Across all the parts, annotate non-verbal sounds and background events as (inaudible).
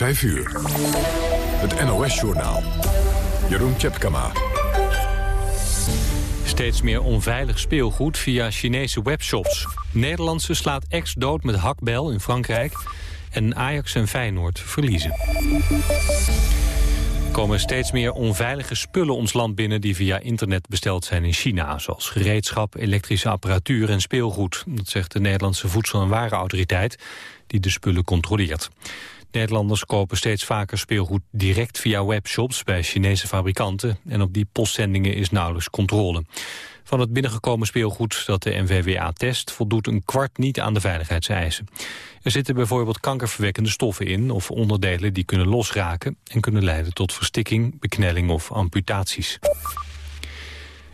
5 uur. Het NOS-journaal. Jeroen Tjepkama. Steeds meer onveilig speelgoed via Chinese webshops. Nederlandse slaat ex dood met hakbel in Frankrijk... en Ajax en Feyenoord verliezen. Er komen steeds meer onveilige spullen ons land binnen... die via internet besteld zijn in China... zoals gereedschap, elektrische apparatuur en speelgoed. Dat zegt de Nederlandse Voedsel- en Warenautoriteit... die de spullen controleert. Nederlanders kopen steeds vaker speelgoed direct via webshops bij Chinese fabrikanten en op die postzendingen is nauwelijks controle. Van het binnengekomen speelgoed dat de NVWA test voldoet een kwart niet aan de veiligheidseisen. Er zitten bijvoorbeeld kankerverwekkende stoffen in of onderdelen die kunnen losraken en kunnen leiden tot verstikking, beknelling of amputaties.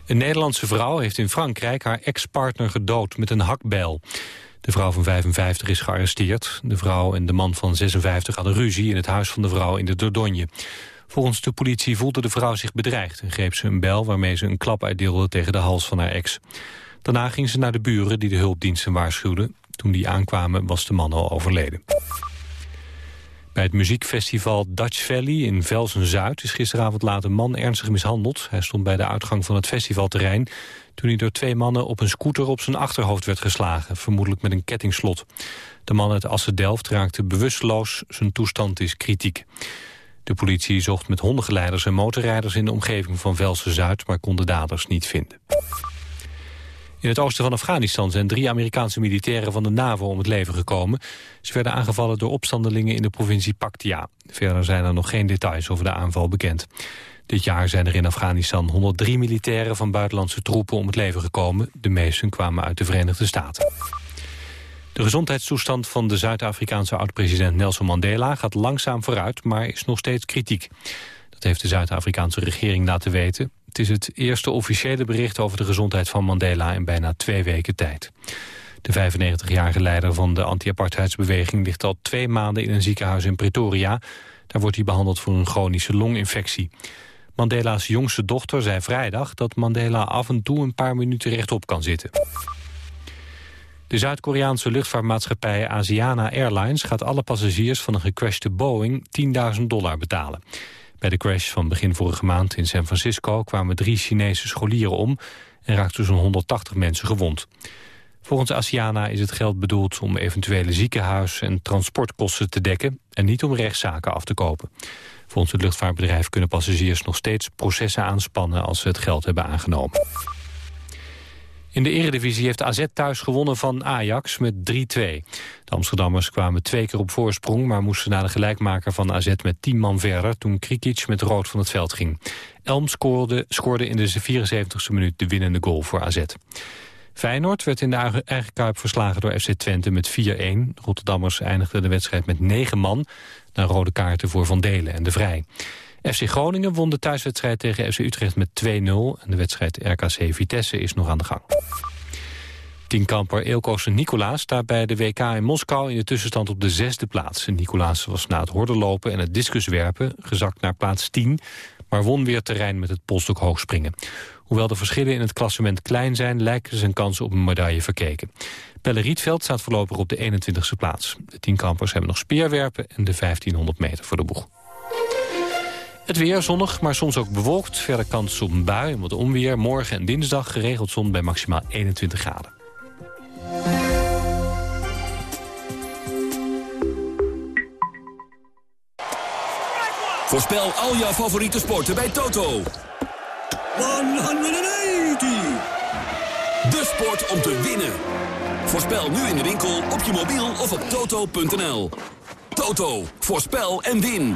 Een Nederlandse vrouw heeft in Frankrijk haar ex-partner gedood met een hakbijl. De vrouw van 55 is gearresteerd. De vrouw en de man van 56 hadden ruzie in het huis van de vrouw in de Dordogne. Volgens de politie voelde de vrouw zich bedreigd en greep ze een bel waarmee ze een klap uitdeelde tegen de hals van haar ex. Daarna ging ze naar de buren die de hulpdiensten waarschuwden. Toen die aankwamen was de man al overleden. Bij het muziekfestival Dutch Valley in Velsen-Zuid... is gisteravond laat een man ernstig mishandeld. Hij stond bij de uitgang van het festivalterrein... toen hij door twee mannen op een scooter op zijn achterhoofd werd geslagen... vermoedelijk met een kettingslot. De man uit Assen-Delft raakte bewusteloos. Zijn toestand is kritiek. De politie zocht met hondengeleiders en motorrijders... in de omgeving van Velsen-Zuid, maar kon de daders niet vinden. In het oosten van Afghanistan zijn drie Amerikaanse militairen van de NAVO om het leven gekomen. Ze werden aangevallen door opstandelingen in de provincie Paktia. Verder zijn er nog geen details over de aanval bekend. Dit jaar zijn er in Afghanistan 103 militairen van buitenlandse troepen om het leven gekomen. De meesten kwamen uit de Verenigde Staten. De gezondheidstoestand van de Zuid-Afrikaanse oud-president Nelson Mandela gaat langzaam vooruit, maar is nog steeds kritiek. Dat heeft de Zuid-Afrikaanse regering laten weten. Het is het eerste officiële bericht over de gezondheid van Mandela in bijna twee weken tijd. De 95-jarige leider van de anti-apartheidsbeweging ligt al twee maanden in een ziekenhuis in Pretoria. Daar wordt hij behandeld voor een chronische longinfectie. Mandela's jongste dochter zei vrijdag dat Mandela af en toe een paar minuten rechtop kan zitten. De Zuid-Koreaanse luchtvaartmaatschappij Asiana Airlines gaat alle passagiers van een gecrashte Boeing 10.000 dollar betalen. Bij de crash van begin vorige maand in San Francisco kwamen drie Chinese scholieren om en raakten zo'n 180 mensen gewond. Volgens Asiana is het geld bedoeld om eventuele ziekenhuis- en transportkosten te dekken en niet om rechtszaken af te kopen. Volgens het luchtvaartbedrijf kunnen passagiers nog steeds processen aanspannen als ze het geld hebben aangenomen. In de eredivisie heeft AZ thuis gewonnen van Ajax met 3-2. De Amsterdammers kwamen twee keer op voorsprong... maar moesten na de gelijkmaker van AZ met 10 man verder... toen Krikic met rood van het veld ging. Elm scoorde, scoorde in de 74e minuut de winnende goal voor AZ. Feyenoord werd in de eigen kuip verslagen door FC Twente met 4-1. Rotterdammers eindigden de wedstrijd met 9 man... na rode kaarten voor Van Delen en De Vrij. FC Groningen won de thuiswedstrijd tegen FC Utrecht met 2-0. En de wedstrijd RKC Vitesse is nog aan de gang. Tienkamper Eelco Nicolaas staat bij de WK in Moskou in de tussenstand op de zesde plaats. Nicolaas was na het hordenlopen en het discuswerpen gezakt naar plaats 10, maar won weer terrein met het polstok hoogspringen. Hoewel de verschillen in het klassement klein zijn, lijken zijn kansen op een medaille verkeken. Pelle Rietveld staat voorlopig op de 21ste plaats. De tienkampers hebben nog speerwerpen en de 1500 meter voor de boeg. Het weer zonnig, maar soms ook bewolkt. Verder kans op een bui en wat onweer. Morgen en dinsdag geregeld zon bij maximaal 21 graden. Voorspel al jouw favoriete sporten bij Toto. 180! De sport om te winnen. Voorspel nu in de winkel, op je mobiel of op toto.nl. Toto, voorspel en win.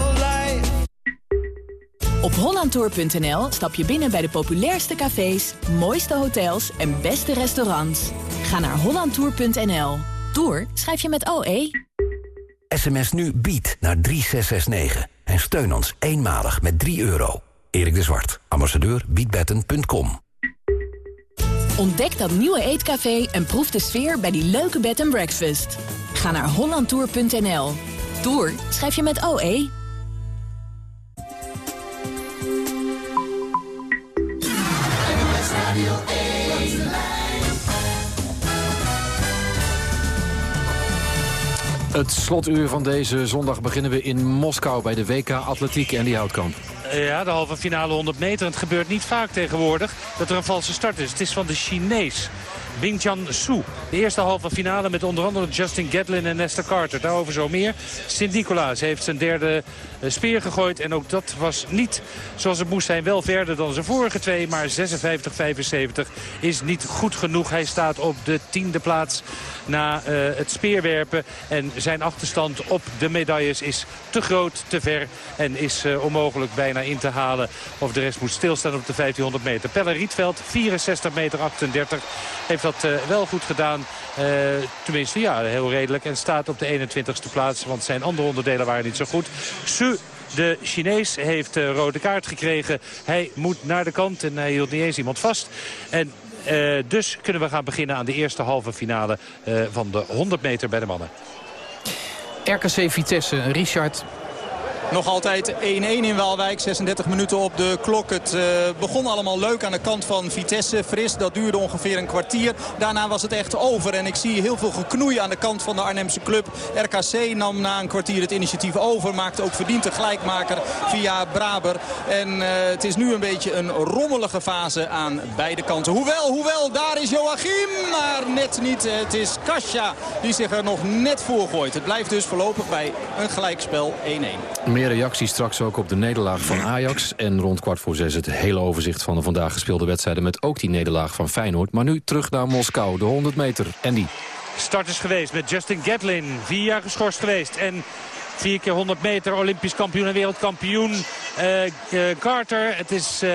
Op hollandtour.nl stap je binnen bij de populairste cafés, mooiste hotels en beste restaurants. Ga naar hollandtour.nl. Tour schrijf je met OE. SMS nu BIED naar 3669 en steun ons eenmalig met 3 euro. Erik de Zwart, ambassadeur biedbetten.com. Ontdek dat nieuwe eetcafé en proef de sfeer bij die leuke bed and breakfast. Ga naar hollandtour.nl. Tour schrijf je met OE. Het slotuur van deze zondag beginnen we in Moskou bij de WK Atletiek en die Houtkamp. Ja, de halve finale 100 meter. Het gebeurt niet vaak tegenwoordig dat er een valse start is. Het is van de Chinees. Bingchan Su. De eerste halve finale met onder andere Justin Gatlin en Nesta Carter. Daarover zo meer. Sint-Nicolaas heeft zijn derde eh, speer gegooid. En ook dat was niet zoals het moest zijn. Wel verder dan zijn vorige twee. Maar 56-75 is niet goed genoeg. Hij staat op de tiende plaats na uh, het speerwerpen. En zijn achterstand op de medailles is te groot, te ver. En is uh, onmogelijk bijna in te halen. Of de rest moet stilstaan op de 1500 meter. Pelle Rietveld, 64 meter 38. Heeft dat uh, wel goed gedaan. tenminste, ja, heel redelijk. En staat op de 21ste plaats. Want zijn andere onderdelen waren niet zo goed. Su de Chinees heeft uh, rode kaart gekregen. Hij moet naar de kant en hij hield niet eens iemand vast. En dus kunnen we gaan beginnen aan de eerste halve finale van de 100 meter bij de mannen. RKC Vitesse, Richard nog altijd 1-1 in Waalwijk. 36 minuten op de klok. Het uh, begon allemaal leuk aan de kant van Vitesse. Fris, dat duurde ongeveer een kwartier. Daarna was het echt over. En ik zie heel veel geknoei aan de kant van de Arnhemse club. RKC nam na een kwartier het initiatief over. Maakte ook verdiend de gelijkmaker via Braber. En uh, het is nu een beetje een rommelige fase aan beide kanten. Hoewel, hoewel, daar is Joachim. Maar net niet. Het is Kasia die zich er nog net voor gooit. Het blijft dus voorlopig bij een gelijkspel 1-1. Meer reacties straks ook op de nederlaag van Ajax. En rond kwart voor zes het hele overzicht van de vandaag gespeelde wedstrijden... met ook die nederlaag van Feyenoord. Maar nu terug naar Moskou, de 100 meter. Andy. Start is geweest met Justin Gatlin. Vier jaar geschorst geweest. En Vier keer 100 meter, Olympisch kampioen en wereldkampioen. Uh, uh, Carter, het is uh,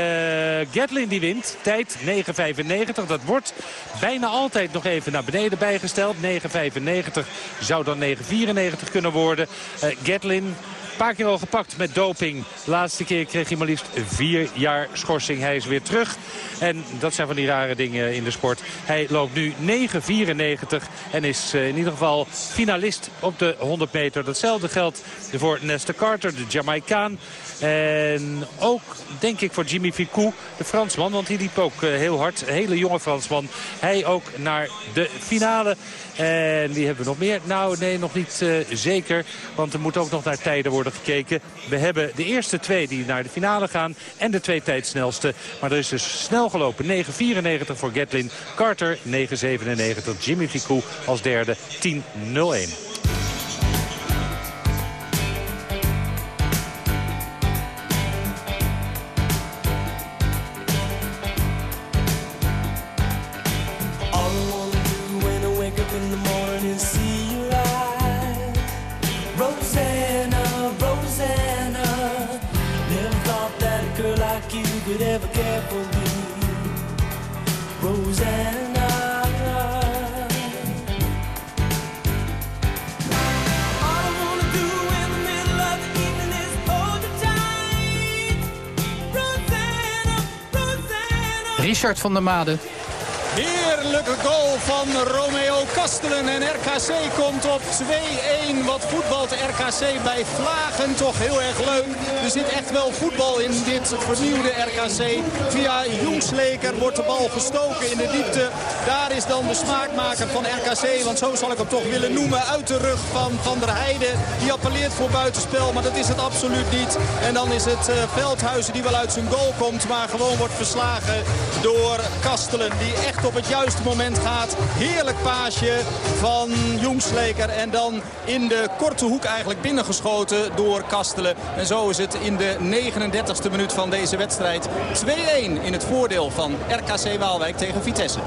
Gatlin die wint. Tijd 9.95. Dat wordt bijna altijd nog even naar beneden bijgesteld. 9.95 zou dan 9.94 kunnen worden. Gatlin paar keer al gepakt met doping. De laatste keer kreeg hij maar liefst vier jaar schorsing. Hij is weer terug. En dat zijn van die rare dingen in de sport. Hij loopt nu 9,94 en is in ieder geval finalist op de 100 meter. Datzelfde geldt voor Nesta Carter, de Jamaicaan. En ook, denk ik, voor Jimmy Ficou, de Fransman. Want die liep ook heel hard. Een hele jonge Fransman. Hij ook naar de finale. En die hebben we nog meer? Nou, nee, nog niet uh, zeker. Want er moet ook nog naar tijden worden gekeken. We hebben de eerste twee die naar de finale gaan. En de twee tijdsnelste. Maar er is dus snel gelopen. 9.94 voor Gatlin. Carter 9.97. Jimmy Ficou als derde 10.01. Van der Made. Heerlijke goal van Romeo Kastelen. En RKC komt op 2-1. Wat voetbalt RKC bij Vlagen toch heel erg leuk. Er zit echt wel voetbal in dit vernieuwde RKC. Via Jongsleker wordt de bal gestoken in de diepte. Daar is dan de smaakmaker van RKC. Want zo zal ik hem toch willen noemen. Uit de rug van Van der Heijden. Die appelleert voor buitenspel. Maar dat is het absoluut niet. En dan is het uh, Veldhuizen die wel uit zijn goal komt. Maar gewoon wordt verslagen door Kastelen. Die echt op het juiste moment gaat. Heerlijk paasje van Jongsleker. En dan in de korte hoek eigenlijk binnengeschoten door Kastelen. En zo is het in de 39e minuut van deze wedstrijd. 2-1 in het voordeel van RKC Waalwijk tegen Vitesse.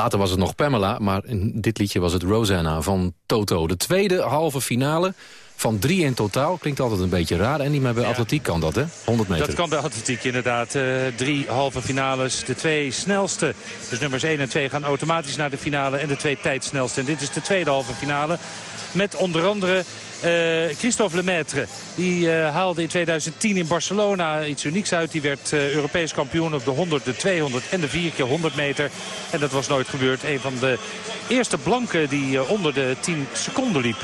Later was het nog Pamela, maar in dit liedje was het Rosanna van Toto. De tweede halve finale van drie in totaal. Klinkt altijd een beetje raar. En niet meer bij atletiek kan dat, hè? 100 meter. Dat kan bij atletiek inderdaad. Uh, drie halve finales. De twee snelste, dus nummers 1 en 2, gaan automatisch naar de finale. En de twee tijdsnelste. En dit is de tweede halve finale. Met onder andere Christophe Lemaitre. Die uh, haalde in 2010 in Barcelona iets unieks uit. Die werd uh, Europees kampioen op de 100, de 200 en de 4 keer 100 meter. En dat was nooit gebeurd. Een van de eerste blanken die onder de 10 seconden liep.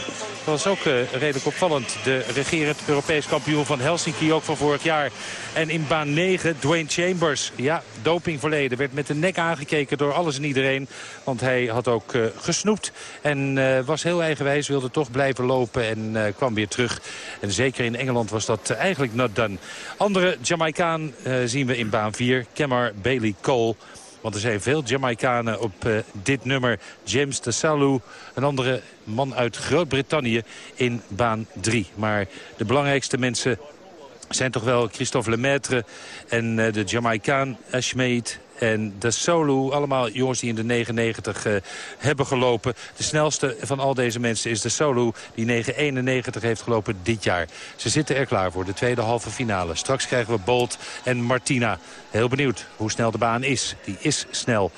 Dat was ook redelijk opvallend. De regerend Europees kampioen van Helsinki ook van vorig jaar. En in baan 9 Dwayne Chambers. Ja, doping verleden. Werd met de nek aangekeken door alles en iedereen. Want hij had ook gesnoept. En was heel eigenwijs. Wilde toch blijven lopen. En kwam weer terug. En zeker in Engeland was dat eigenlijk not done. Andere Jamaicaan zien we in baan 4. Kemmer Bailey Cole. Want er zijn veel Jamaicanen op dit nummer. James Salou, een andere man uit Groot-Brittannië in baan 3. Maar de belangrijkste mensen zijn toch wel Christophe Lemaitre en de Jamaicaan Ashmead en de Solo. Allemaal jongens die in de 99 uh, hebben gelopen. De snelste van al deze mensen is de Solo die 9.91 heeft gelopen dit jaar. Ze zitten er klaar voor, de tweede halve finale. Straks krijgen we Bolt en Martina. Heel benieuwd hoe snel de baan is. Die is snel.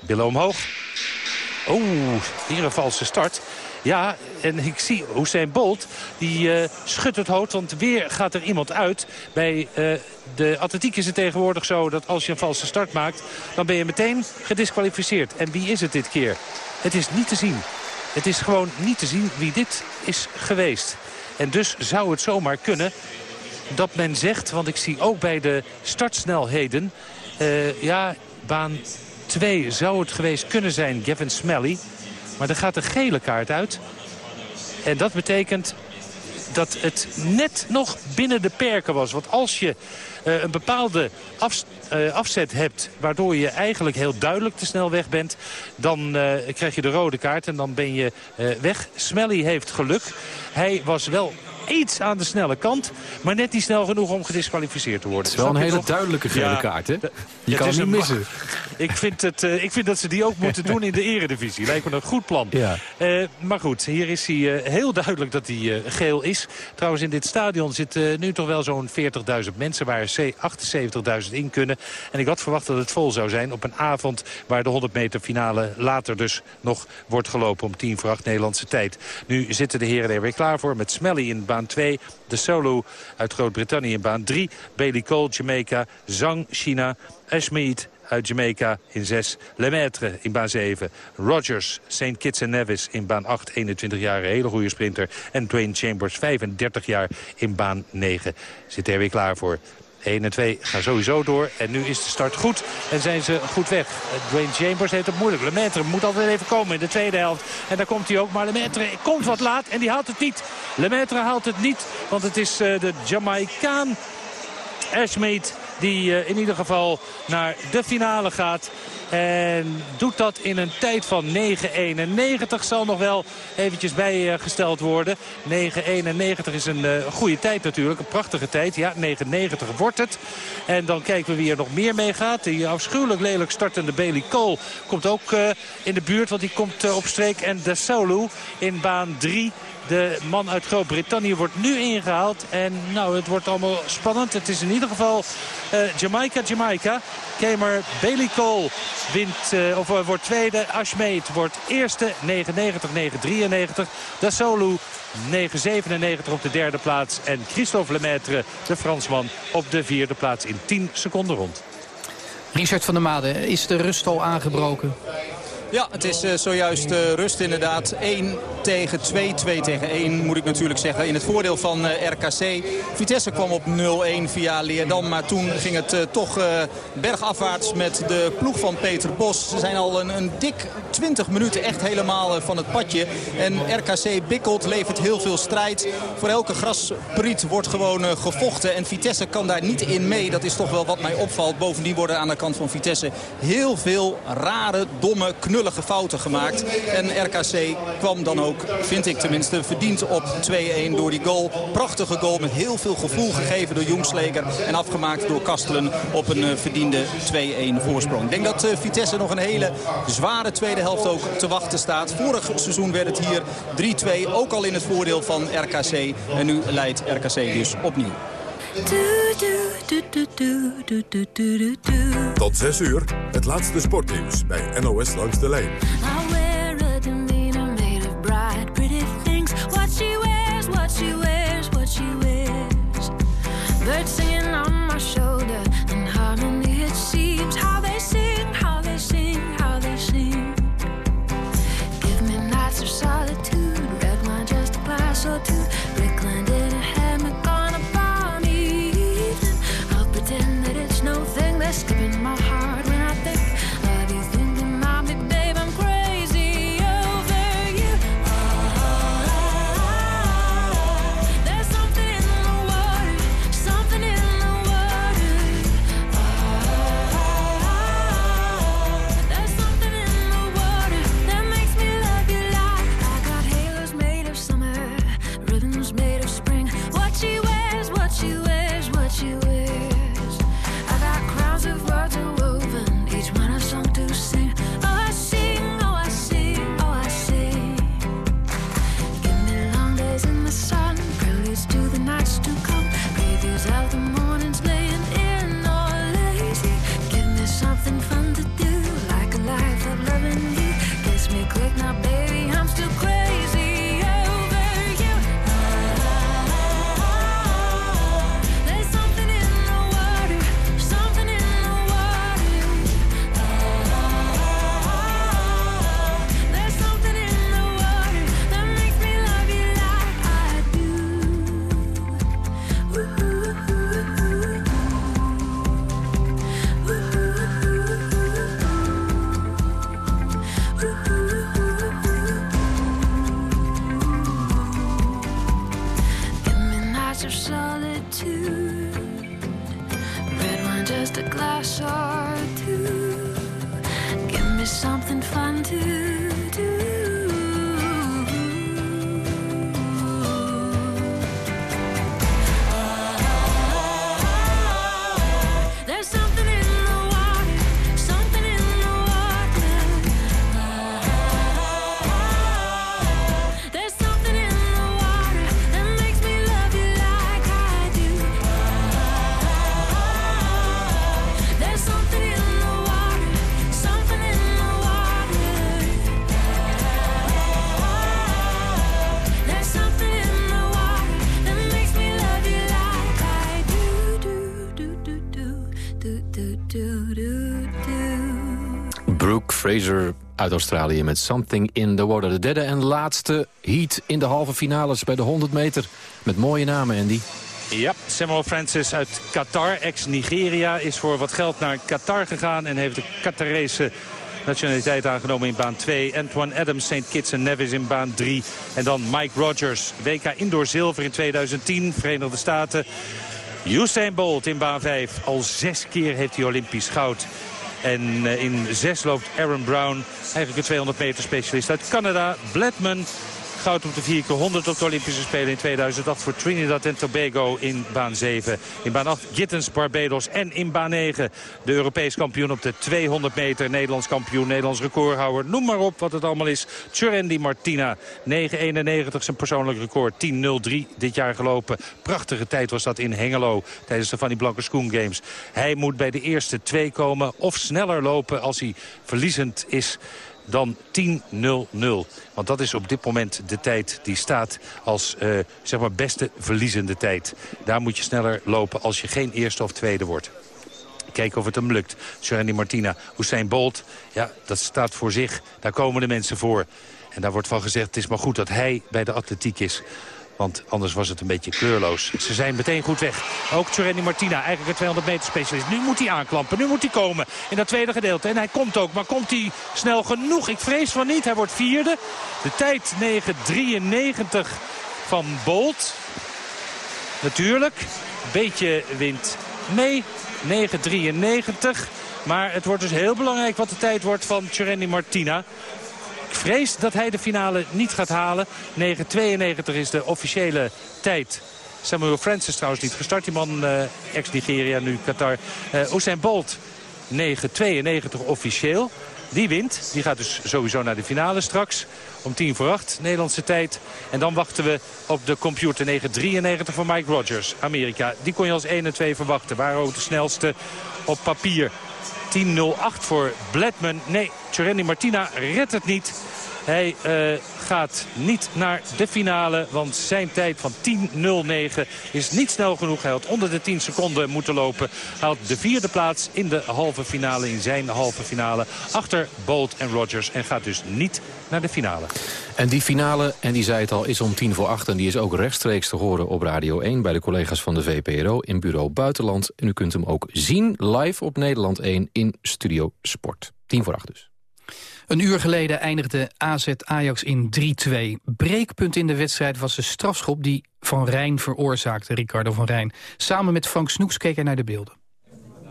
Billen omhoog. Oeh, hier een valse start. Ja, en ik zie Hussein Bolt, die uh, schudt het hoofd, want weer gaat er iemand uit. Bij uh, de atletiek is het tegenwoordig zo dat als je een valse start maakt... dan ben je meteen gedisqualificeerd. En wie is het dit keer? Het is niet te zien. Het is gewoon niet te zien wie dit is geweest. En dus zou het zomaar kunnen dat men zegt... want ik zie ook bij de startsnelheden... Uh, ja, baan 2 zou het geweest kunnen zijn, Gavin Smelly... Maar er gaat een gele kaart uit. En dat betekent dat het net nog binnen de perken was. Want als je uh, een bepaalde af, uh, afzet hebt... waardoor je eigenlijk heel duidelijk te snel weg bent... dan uh, krijg je de rode kaart en dan ben je weg. Smelly heeft geluk. Hij was wel iets aan de snelle kant. Maar net niet snel genoeg om gedisqualificeerd te worden. Het is wel een hele duidelijke gele kaart, hè? Je kan hem niet missen. Ik vind, het, uh, ik vind dat ze die ook moeten doen in de eredivisie. Lijkt me een goed plan. Ja. Uh, maar goed, hier is hij uh, heel duidelijk dat hij geel is. Trouwens, in dit stadion zitten nu toch wel zo'n 40.000 mensen... waar 78.000 in kunnen. En ik had verwacht dat het vol zou zijn op een avond... waar de 100 meter finale later dus nog wordt gelopen om 10 voor 8 Nederlandse tijd. Nu zitten de heren er weer klaar voor met Smelly in baan 2. De solo uit Groot-Brittannië in baan 3. Bailey Cole, Jamaica. Zhang, China. Ashmead uit Jamaica in 6. Lemaitre in baan 7. Rogers, St. Kitts en Nevis in baan 8. 21 jaar, hele goede sprinter. En Dwayne Chambers, 35 jaar in baan 9. Zit er weer klaar voor. 1 en 2 gaan sowieso door. En nu is de start goed en zijn ze goed weg. Dwayne Chambers heeft het moeilijk. Lemaitre moet altijd even komen in de tweede helft. En daar komt hij ook. Maar Lemaitre komt wat laat en die haalt het niet. Lemaitre haalt het niet, want het is uh, de Jamaicaan Ashmead die uh, in ieder geval naar de finale gaat. En doet dat in een tijd van 9.91. Zal nog wel eventjes bijgesteld worden. 9.91 is een uh, goede tijd natuurlijk. Een prachtige tijd. Ja, 9.90 wordt het. En dan kijken we wie er nog meer mee gaat. Die afschuwelijk lelijk startende Bailey Cole komt ook uh, in de buurt. Want die komt uh, op streek. En De Solu in baan 3 de man uit Groot-Brittannië wordt nu ingehaald. En nou, het wordt allemaal spannend. Het is in ieder geval uh, Jamaica, Jamaica. Kamer Bailey Cole wint, uh, of uh, wordt tweede. Ashmead wordt eerste, 9,90, 9,93. Dassolu 9,97 op de derde plaats. En Christophe Lemaitre, de Fransman, op de vierde plaats in 10 seconden rond. Richard van der Made, is de rust al aangebroken? Ja, het is uh, zojuist uh, rust inderdaad. 1 tegen 2, 2 tegen 1 moet ik natuurlijk zeggen. In het voordeel van uh, RKC. Vitesse kwam op 0-1 via Leerdam. Maar toen ging het toch bergafwaarts met de ploeg van Peter Bos. Ze zijn al een, een dik 20 minuten echt helemaal van het padje. En RKC bikkelt, levert heel veel strijd. Voor elke graspriet wordt gewoon gevochten. En Vitesse kan daar niet in mee. Dat is toch wel wat mij opvalt. Bovendien worden aan de kant van Vitesse heel veel rare, domme, knullen fouten gemaakt. En RKC kwam dan ook, vind ik tenminste, verdiend op 2-1 door die goal. Prachtige goal met heel veel gevoel gegeven door Jongsleger. En afgemaakt door Kastelen op een verdiende 2-1 voorsprong. Ik denk dat Vitesse nog een hele zware tweede helft ook te wachten staat. Vorig seizoen werd het hier 3-2, ook al in het voordeel van RKC. En nu leidt RKC dus opnieuw. Tot 6 uur, het laatste sportnieuws bij NOS Langs de Lijn. Birds singing on my shoulder in harmony it seems. How they sing, how they sing, how they sing. Give me nights of solitude, red wine just a glass or two, Fraser uit Australië met Something in the Water. De derde en laatste heat in de halve finales bij de 100 meter. Met mooie namen, Andy. Ja, Samuel Francis uit Qatar, ex-Nigeria, is voor wat geld naar Qatar gegaan... en heeft de Qatarese nationaliteit aangenomen in baan 2. Antoine Adams, St. Kitts en Nevis in baan 3. En dan Mike Rogers, WK Indoor Zilver in 2010, Verenigde Staten. Usain Bolt in baan 5. Al zes keer heeft hij Olympisch goud. En eh, in zes loopt Aaron Brown, eigenlijk een 200 meter specialist uit Canada. Bledman, goud op de 4 keer 100 op de Olympische Spelen in 2008 voor Trinidad en Tobago in baan 7. In baan 8 Gittens, Barbados en in baan 9 de Europees kampioen op de 200 meter. Nederlands kampioen, Nederlands recordhouder. Noem maar op wat het allemaal is. Tjurendi Martina, 9.91 zijn persoonlijk record. 10.03 dit jaar gelopen. Prachtige tijd was dat in Hengelo tijdens de Fanny Blanke Schoen Games. Hij moet bij de eerste twee komen of sneller lopen als hij verliezend is dan 10.00. Want dat is op dit moment de tijd die staat als eh, zeg maar beste verliezende tijd. Daar moet je sneller lopen als je geen eerste of tweede wordt. Kijken of het hem lukt. Serenity Martina, Usain Bolt, ja, dat staat voor zich. Daar komen de mensen voor. En daar wordt van gezegd, het is maar goed dat hij bij de atletiek is. Want anders was het een beetje kleurloos. Ze zijn meteen goed weg. Ook Tjurendi Martina, eigenlijk een 200 meter specialist. Nu moet hij aanklampen, nu moet hij komen in dat tweede gedeelte. En hij komt ook, maar komt hij snel genoeg? Ik vrees van niet, hij wordt vierde. De tijd 9.93 van Bolt. Natuurlijk, beetje wind mee. 9.93. Maar het wordt dus heel belangrijk wat de tijd wordt van Tjurendi Martina. Ik vrees dat hij de finale niet gaat halen. 9.92 is de officiële tijd. Samuel Francis trouwens niet gestart. Die man eh, ex-Nigeria, nu Qatar. Uh, Usain Bolt 9.92 officieel. Die wint. Die gaat dus sowieso naar de finale straks. Om tien voor acht, Nederlandse tijd. En dan wachten we op de computer 9.93 van Mike Rogers, Amerika. Die kon je als 1 en 2 verwachten. Waren ook de snelste op papier. 10.08 voor Bledman. Nee, Tjurendi Martina redt het niet. Hij uh, gaat niet naar de finale, want zijn tijd van 10.09 is niet snel genoeg. Hij had onder de 10 seconden moeten lopen. Hij had de vierde plaats in de halve finale, in zijn halve finale. Achter Bolt en Rogers en gaat dus niet naar de finale. En die finale, en die zei het al, is om tien voor acht... en die is ook rechtstreeks te horen op Radio 1... bij de collega's van de VPRO in Bureau Buitenland. En u kunt hem ook zien live op Nederland 1 in Studio Sport. Tien voor acht dus. Een uur geleden eindigde AZ Ajax in 3-2. Breekpunt in de wedstrijd was de strafschop die Van Rijn veroorzaakte, Ricardo van Rijn. Samen met Frank Snoeks keek hij naar de beelden.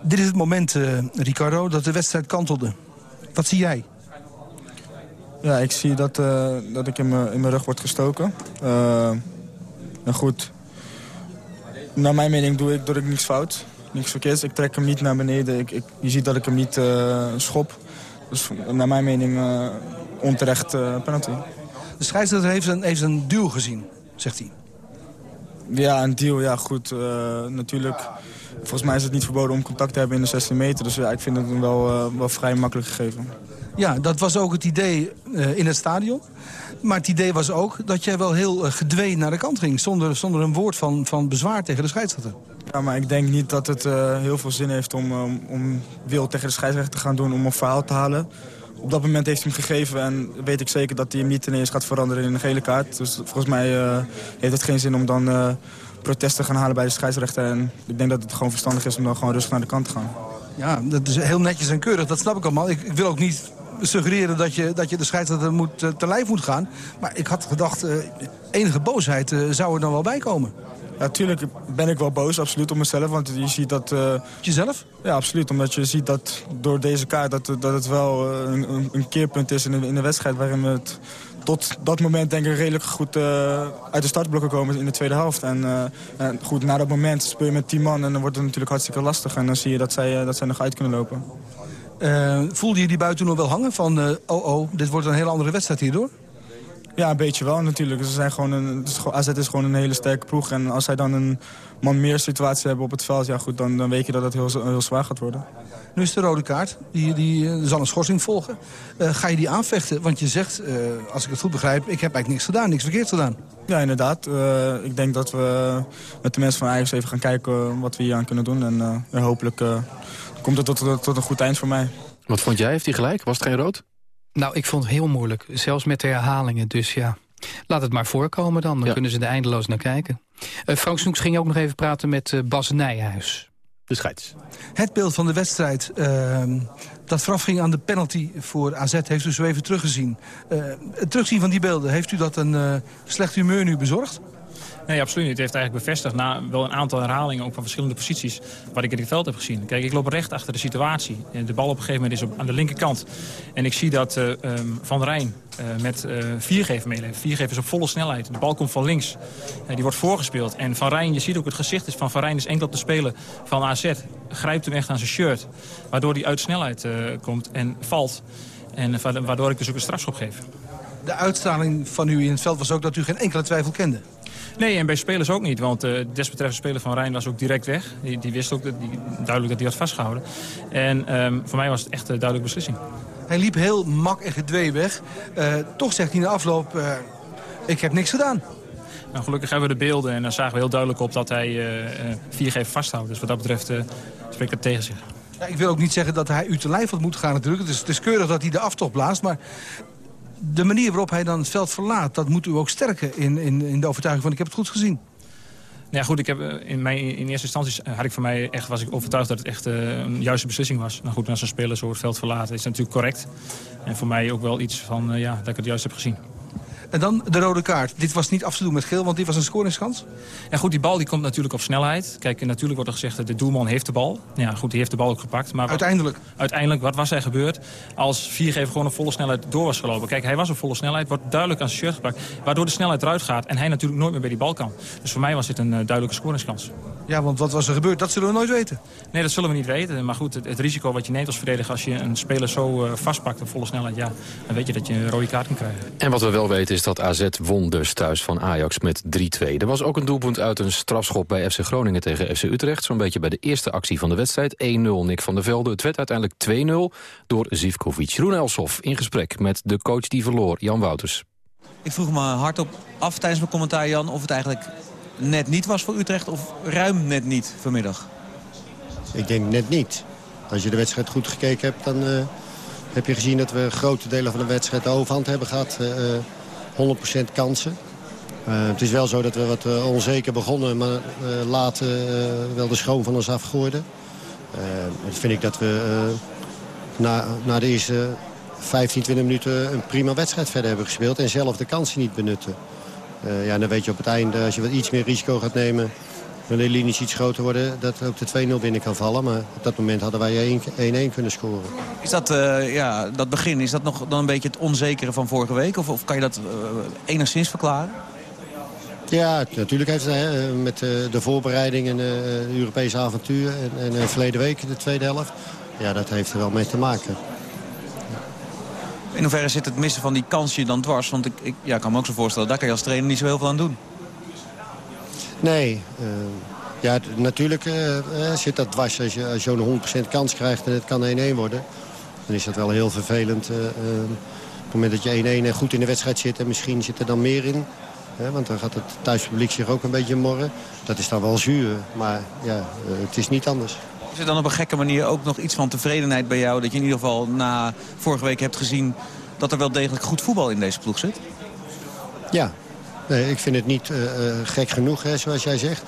Dit is het moment, uh, Ricardo, dat de wedstrijd kantelde. Wat zie jij? Ja, ik zie dat, uh, dat ik in mijn, in mijn rug word gestoken. Uh, en goed, naar mijn mening doe ik, doe ik niks fout. Niks verkeerds. Ik trek hem niet naar beneden. Ik, ik, je ziet dat ik hem niet schop. Dus naar mijn mening onterecht penalty. De scheidsrechter heeft een, heeft een duel gezien, zegt hij. Ja, een deal, ja goed. Natuurlijk, volgens mij is het niet verboden om contact te hebben in de 16 meter. Dus ja, ik vind het wel, wel vrij makkelijk gegeven. Ja, dat was ook het idee in het stadion. Maar het idee was ook dat jij wel heel gedwee naar de kant ging... zonder, zonder een woord van, van bezwaar tegen de scheidsrechter. Ja, maar ik denk niet dat het uh, heel veel zin heeft om, um, om wil tegen de scheidsrechter te gaan doen om een verhaal te halen. Op dat moment heeft hij hem gegeven en weet ik zeker dat hij hem niet ineens gaat veranderen in een gele kaart. Dus volgens mij uh, heeft het geen zin om dan uh, protest te gaan halen bij de scheidsrechter. En ik denk dat het gewoon verstandig is om dan gewoon rustig naar de kant te gaan. Ja, dat is heel netjes en keurig, dat snap ik allemaal. Ik, ik wil ook niet suggereren dat je, dat je de scheidsrechter moet, uh, te lijf moet gaan. Maar ik had gedacht, uh, enige boosheid uh, zou er dan wel bij komen. Natuurlijk ben ik wel boos, absoluut, op mezelf. Want je ziet dat... Uh, Jezelf? Ja, absoluut. Omdat je ziet dat door deze kaart dat, dat het wel een, een keerpunt is in de, in de wedstrijd... waarin we het tot dat moment denk ik redelijk goed uh, uit de startblokken komen in de tweede helft. En, uh, en, goed, na dat moment speel je met 10 man en dan wordt het natuurlijk hartstikke lastig. En dan zie je dat zij, dat zij nog uit kunnen lopen. Voelde je die buiten nog wel hangen van... oh oh, dit wordt een hele andere wedstrijd hierdoor? Ja, een beetje wel natuurlijk. Ze zijn gewoon een, is gewoon- AZ is gewoon een hele sterke ploeg. En als zij dan een man meer situatie hebben op het veld... Ja, goed, dan, dan weet je dat het heel, heel zwaar gaat worden. Nu is de rode kaart. Die, die eh, zal een schorsing volgen. Eh, ga je die aanvechten? Want je zegt, eh, als ik het goed begrijp... ik heb eigenlijk niks gedaan, niks verkeerd gedaan. Ja, inderdaad. Eh, ik denk dat we met de mensen van Ajax even gaan kijken wat we hier aan kunnen doen. En eh, hopelijk eh, komt het tot, tot een goed eind voor mij. Wat vond jij? Heeft hij gelijk? Was het geen rood? Nou, ik vond het heel moeilijk. Zelfs met de herhalingen. Dus ja, laat het maar voorkomen dan. Dan Ja. kunnen ze er eindeloos naar kijken. Eh, Frank Snoeks ging ook nog even praten met eh, Bas Nijhuis. De scheids. Het beeld van de wedstrijd ehm, dat voorafging aan de penalty voor AZ... heeft u zo even teruggezien. Eh, het terugzien van die beelden, heeft u dat een eh, slecht humeur nu bezorgd? Nee, absoluut niet. Het heeft eigenlijk bevestigd na wel een aantal herhalingen... ook van verschillende posities, wat ik in het veld heb gezien. Kijk, ik loop recht achter de situatie. De bal op een gegeven moment is op, aan de linkerkant. En ik zie dat eh, ehm, Van Rijn eh, met eh viergever meeleeft. Viergever is op volle snelheid. De bal komt van links. Die wordt voorgespeeld. En Van Rijn, je ziet ook het gezicht is van Van Rijn... is enkel op de speler van AZ. Grijpt hem echt aan zijn shirt. Waardoor hij uit snelheid komt en valt. En waardoor ik dus ook een strafschop geef. De uitstraling van u in het veld was ook dat u geen enkele twijfel kende. Nee, en bij spelers ook niet. Want eh desbetreffende speler van Rijn was ook direct weg. Die, die wist ook dat, die, duidelijk dat hij had vastgehouden. En ehm, voor mij was het echt een duidelijke beslissing. Hij liep heel mak en gedwee weg. Eh, toch zegt hij na afloop, eh, ik heb niks gedaan. Nou, gelukkig hebben we de beelden en daar zagen we heel duidelijk op dat hij eh, 4G vasthoudt. Dus wat dat betreft spreekt dat tegen zich. Ja, ik wil ook niet zeggen dat hij u te lijf had moeten gaan natuurlijk. Het is, het is keurig dat hij de aftocht blaast, maar... De manier waarop hij dan het veld verlaat, dat moet u ook sterken in, in, in de overtuiging van ik heb het goed gezien. Nou ja, goed, ik heb, eh, in, mijn, in eerste instantie had ik voor mij echt, was ik overtuigd dat het echt eh, een juiste beslissing was. Nou goed, als een speler zo het veld verlaten is natuurlijk correct. En voor mij ook wel iets van eh, ja, dat ik het juist heb gezien. En dan de rode kaart. Dit was niet af te doen met geel, want dit was een scoringskans. Ja goed, die bal die komt natuurlijk op snelheid. Kijk, natuurlijk wordt er gezegd dat de doelman heeft de bal. Ja goed, die heeft de bal ook gepakt. Maar wat- Uiteindelijk. uiteindelijk, wat was er gebeurd als Viergever gewoon op volle snelheid door was gelopen? Kijk, hij was op volle snelheid, wordt duidelijk aan zijn shirt gepakt. Waardoor de snelheid eruit gaat en hij natuurlijk nooit meer bij die bal kan. Dus voor mij was dit een eh, duidelijke scoringskans. Ja, want wat was er gebeurd, dat zullen we nooit weten. Nee, dat zullen we niet weten. Maar goed, het, het risico wat je neemt als verdediger... als je een speler zo eh, vastpakt op volle snelheid... ja, dan weet je dat je een rode kaart kan krijgen. En wat we wel weten is dat AZ won dus thuis van Ajax met 3-2. Er was ook een doelpunt uit een strafschop bij FC Groningen tegen FC Utrecht. Zo'n beetje bij de eerste actie van de wedstrijd. 1-0 Nick van der Velde. Het werd uiteindelijk 2-0 door Zivkovic. Roen Elsof in gesprek met de coach die verloor, Jan Wouters. Ik vroeg me hardop af tijdens mijn commentaar, Jan... of het eigenlijk net niet was voor Utrecht of ruim net niet vanmiddag. Ik denk net niet. Als je de wedstrijd goed gekeken hebt, dan eh, heb je gezien dat we grote delen van de wedstrijd de overhand hebben gehad. eh, eh, 100% kansen. Eh, het is wel zo dat we wat onzeker begonnen, maar later wel de schoon van ons afgooiden. Dat vind ik dat we na, na de eerste 15, 20 minuten een prima wedstrijd verder hebben gespeeld. En zelf de kansen niet benutten. Eh, ja, dan weet je op het einde, als je wat iets meer risico gaat nemen... dan de linies iets groter worden, dat ook de 2-0 binnen kan vallen. Maar op dat moment hadden wij 1-1 kunnen scoren. Is dat, eh, ja, dat begin, is dat nog dan een beetje het onzekere van vorige week? Of, of kan je dat eh, enigszins verklaren? Ja, natuurlijk heeft het hè, met de voorbereiding en het Europese avontuur... en, en verleden week de tweede helft. Ja, dat heeft er wel mee te maken. In hoeverre zit het missen van die kans je dan dwars? Want ik, ik ja, kan me ook zo voorstellen, daar kan je als trainer niet zo heel veel aan doen. Nee, eh, ja, natuurlijk eh, eh, zit dat dwars. Als je, zo'n 100% kans krijgt en het kan 1-1 worden... dan is dat wel heel vervelend. op het moment dat je 1-1 en goed in de wedstrijd zit... en misschien zit er dan meer in... Hè, want dan gaat het thuispubliek zich ook een beetje morren. Dat is dan wel zuur, maar ja, het is niet anders. Is er dan op een gekke manier ook nog iets van tevredenheid bij jou... dat je in ieder geval na vorige week hebt gezien... dat er wel degelijk goed voetbal in deze ploeg zit? Ja, nee, ik vind het niet eh, eh, gek genoeg, hè, zoals jij zegt.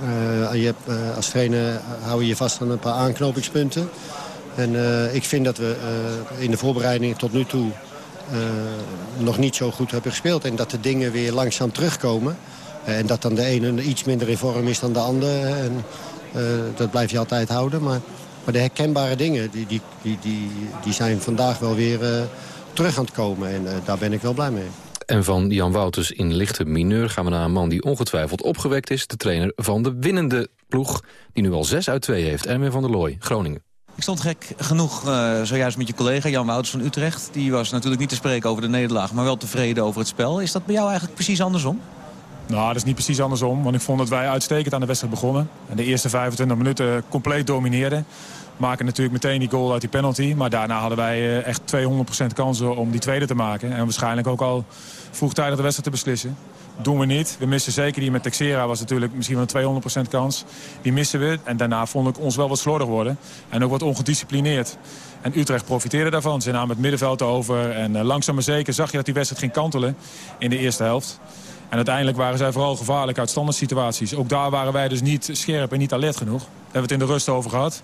Eh, je hebt, als trainer hou je je vast aan een paar aanknopingspunten. En ik vind dat we in de voorbereiding tot nu toe nog niet zo goed hebben gespeeld. En dat de dingen weer langzaam terugkomen. En dat dan de ene iets minder in vorm is dan de andere. En, dat blijf je altijd houden. Maar, maar de herkenbare dingen die, die, die, die, die zijn vandaag wel weer eh, terug aan het komen. En eh, daar ben ik wel blij mee. En van Jan Wouters in lichte mineur gaan we naar een man die ongetwijfeld opgewekt is. De trainer van de winnende ploeg, die nu al 6 uit 2 heeft. Erwin van der Looy, Groningen. Ik stond gek genoeg uh, zojuist met je collega Jan Wouters van Utrecht. Die was natuurlijk niet te spreken over de nederlaag, maar wel tevreden over het spel. Is dat bij jou eigenlijk precies andersom? Nou, dat is niet precies andersom. Want ik vond dat wij uitstekend aan de wedstrijd begonnen. En de eerste 25 minuten compleet domineerden. Maken natuurlijk meteen die goal uit die penalty. Maar daarna hadden wij eh, echt 200% kansen om die tweede te maken. En waarschijnlijk ook al vroegtijdig de wedstrijd te beslissen. Doen we niet. We missen zeker die met Texera was natuurlijk misschien wel een 200% kans. Die missen we. En daarna vond ik ons wel wat slordig worden. En ook wat ongedisciplineerd. En Utrecht profiteerde daarvan. Ze namen het middenveld over. En uh, langzaam maar zeker zag je dat die wedstrijd ging kantelen in de eerste helft. En uiteindelijk waren zij vooral gevaarlijk uit situaties. Ook daar waren wij dus niet scherp en niet alert genoeg. Daar hebben we het in de rust over gehad.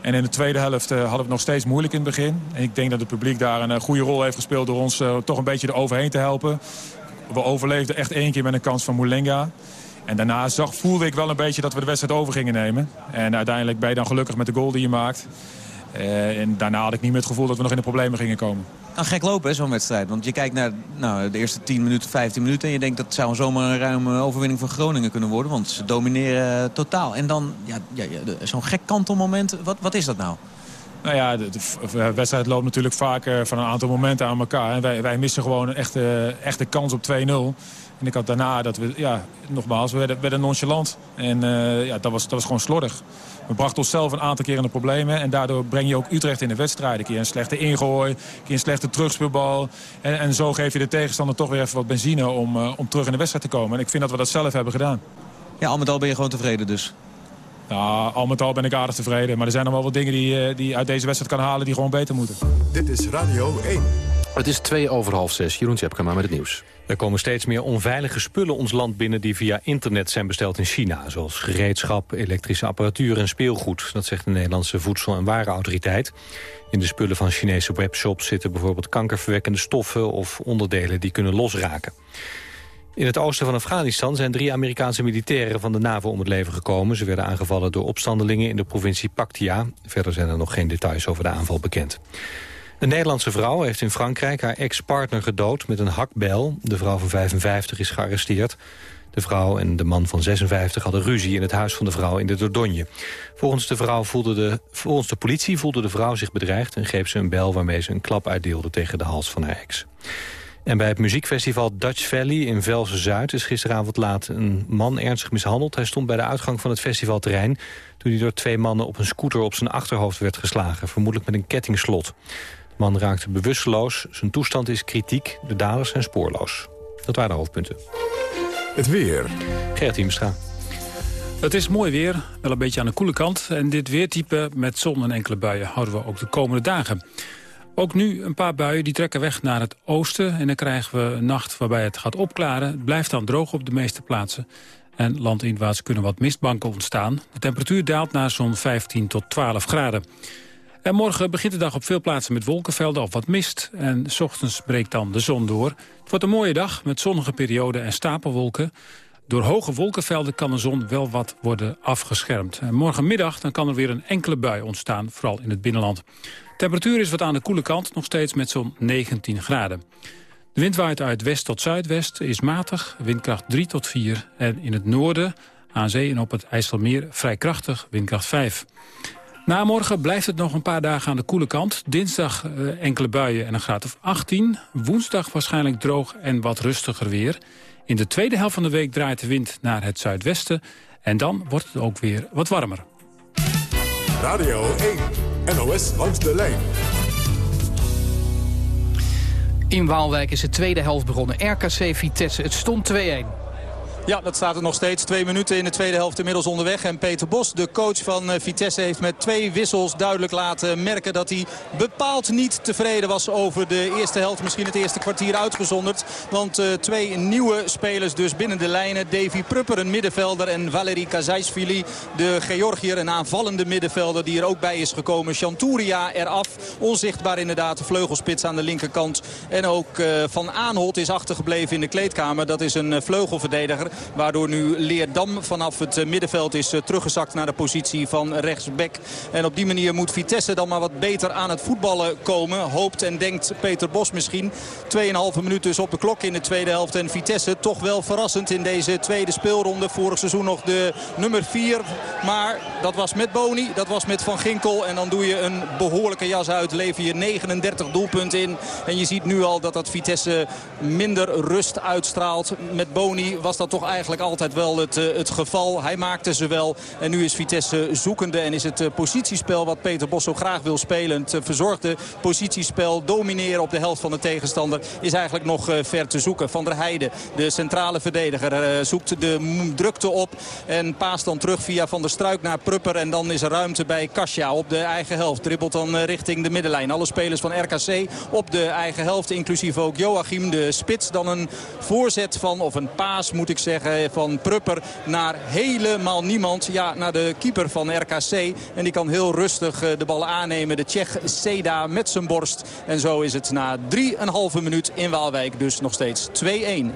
En in de tweede helft uh, hadden we het nog steeds moeilijk in het begin. En ik denk dat het publiek daar een uh, goede rol heeft gespeeld... door ons uh, toch een beetje eroverheen te helpen. We overleefden echt één keer met een kans van Moulenga. En daarna zag, voelde ik wel een beetje dat we de wedstrijd over gingen nemen. En uiteindelijk ben je dan gelukkig met de goal die je maakt. En daarna had ik niet meer het gevoel dat we nog in de problemen gingen komen. Nou, gek lopen, zo'n wedstrijd. Want je kijkt naar nou, de eerste 10 minuten, 15 minuten... en je denkt dat zou zomaar een ruime overwinning voor Groningen kunnen worden. Want ze domineren totaal. En dan ja, ja, zo'n gek kantelmoment. Wat, wat is dat nou? Nou ja, de, de, wedstrijd loopt natuurlijk vaak uh, van een aantal momenten aan elkaar. En wij, wij missen gewoon een echte, echte kans op 2-0. En ik had daarna dat we, ja, nogmaals, we werden, werden nonchalant. En uh, ja, dat was, dat was gewoon slordig. We brachten onszelf een aantal keer in de problemen. En daardoor breng je ook Utrecht in de wedstrijd. Een keer een slechte ingooi, een keer een slechte terugspeelbal. En, en zo geef je de tegenstander toch weer even wat benzine om, uh, om terug in de wedstrijd te komen. En ik vind dat we dat zelf hebben gedaan. Ja, al met al ben je gewoon tevreden dus? Nou, al met al ben ik aardig tevreden. Maar er zijn nog wel wat dingen die, uh, die uit deze wedstrijd kan halen die gewoon beter moeten. Dit is Radio 1. Het is twee over half zes. Jeroen Tjepkema met het nieuws. Er komen steeds meer onveilige spullen ons land binnen... die via internet zijn besteld in China. Zoals gereedschap, elektrische apparatuur en speelgoed. Dat zegt de Nederlandse Voedsel- en Warenautoriteit. In de spullen van Chinese webshops zitten bijvoorbeeld kankerverwekkende stoffen... of onderdelen die kunnen losraken. In het oosten van Afghanistan zijn drie Amerikaanse militairen van de NAVO om het leven gekomen. Ze werden aangevallen door opstandelingen in de provincie Paktia. Verder zijn er nog geen details over de aanval bekend. Een Nederlandse vrouw heeft in Frankrijk haar ex-partner gedood met een hakbel. De vrouw van 55 is gearresteerd. De vrouw en de man van 56 hadden ruzie in het huis van de vrouw in de Dordogne. Volgens de, vrouw voelde de, volgens de politie voelde de vrouw zich bedreigd... en greep ze een bel waarmee ze een klap uitdeelde tegen de hals van haar ex. En bij het muziekfestival Dutch Valley in Velsen-Zuid... is gisteravond laat een man ernstig mishandeld. Hij stond bij de uitgang van het festivalterrein... toen hij door twee mannen op een scooter op zijn achterhoofd werd geslagen. Vermoedelijk met een kettingslot. De man raakte bewusteloos. Zijn toestand is kritiek. De daders zijn spoorloos. Dat waren de hoofdpunten. Het weer. Gert Hiemstra. Het is mooi weer, wel een beetje aan de koele kant. En dit weertype met zon en enkele buien houden we ook de komende dagen. Ook nu een paar buien die trekken weg naar het oosten. En dan krijgen we een nacht waarbij het gaat opklaren. Het blijft dan droog op de meeste plaatsen. En landinwaarts kunnen wat mistbanken ontstaan. De temperatuur daalt naar zo'n 15 tot 12 graden. En morgen begint de dag op veel plaatsen met wolkenvelden of wat mist. En s ochtends breekt dan de zon door. Het wordt een mooie dag met zonnige perioden en stapelwolken. Door hoge wolkenvelden kan de zon wel wat worden afgeschermd. En morgenmiddag dan kan er weer een enkele bui ontstaan, vooral in het binnenland. Temperatuur is wat aan de koele kant, nog steeds met zo'n 19 graden. De wind waait uit west tot zuidwest, is matig, windkracht 3 tot 4. En in het noorden, aan zee en op het IJsselmeer, vrij krachtig, windkracht 5. Na morgen blijft het nog een paar dagen aan de koele kant. Dinsdag uh, enkele buien en een graad of 18. Woensdag waarschijnlijk droog en wat rustiger weer. In de tweede helft van de week draait de wind naar het zuidwesten. En dan wordt het ook weer wat warmer. Radio 1, NOS langs de lijn. In Waalwijk is de tweede helft begonnen. RKC Vitesse, het stond 2-1. Ja, dat staat er nog steeds. Twee minuten in de tweede helft inmiddels onderweg. En Peter Bos, de coach van eh, Vitesse, heeft met twee wissels duidelijk laten merken... dat hij bepaald niet tevreden was over de eerste helft. Misschien het eerste kwartier uitgezonderd. Want uh, twee nieuwe spelers dus binnen de lijnen. Davy Prupper, een middenvelder. En Valery Kazaisvili, de Georgiër, een aanvallende middenvelder... die er ook bij is gekomen. Chanturia eraf. Onzichtbaar inderdaad, de vleugelspits aan de linkerkant. En ook uh, Van Aanholt is achtergebleven in de kleedkamer. Dat is een vleugelverdediger. Waardoor nu Leerdam vanaf het eh, middenveld is eh, teruggezakt naar de positie van rechtsback. En op die manier moet Vitesse dan maar wat beter aan het voetballen komen. Hoopt en denkt Peter Bos misschien. 2,5 minuut dus op de klok in de tweede helft. En Vitesse toch wel verrassend in deze tweede speelronde. Vorig seizoen nog de nummer 4. Maar dat was met Boni, dat was met Van Ginkel. En dan doe je een behoorlijke jas uit. Lever je 39 doelpunten in. En je ziet nu al dat dat Vitesse minder rust uitstraalt. Met Boni was dat toch eigenlijk altijd wel het, eh, het geval. Hij maakte ze wel. En nu is Vitesse zoekende en is het eh, positiespel wat Peter Bos zo graag wil spelen. Het eh, verzorgde positiespel, domineren op de helft van de tegenstander... is eigenlijk nog ver te zoeken. Van der Heijden, de centrale verdediger, zoekt de drukte op. En paast dan terug via Van der Struik naar Prupper. En dan is er ruimte bij Kasia op de eigen helft. Dribbelt dan richting de middenlijn. Alle spelers van RKC op de eigen helft. Inclusief ook Joachim, de spits. Dan een voorzet van, of een paas moet ik zeggen, van Prupper naar helemaal niemand. Ja, naar de keeper van RKC. En die kan heel rustig eh, de bal aannemen. De Tsjech Seda met zijn borst. En zo is het na 3,5 minuut in Waalwijk dus nog steeds 2-1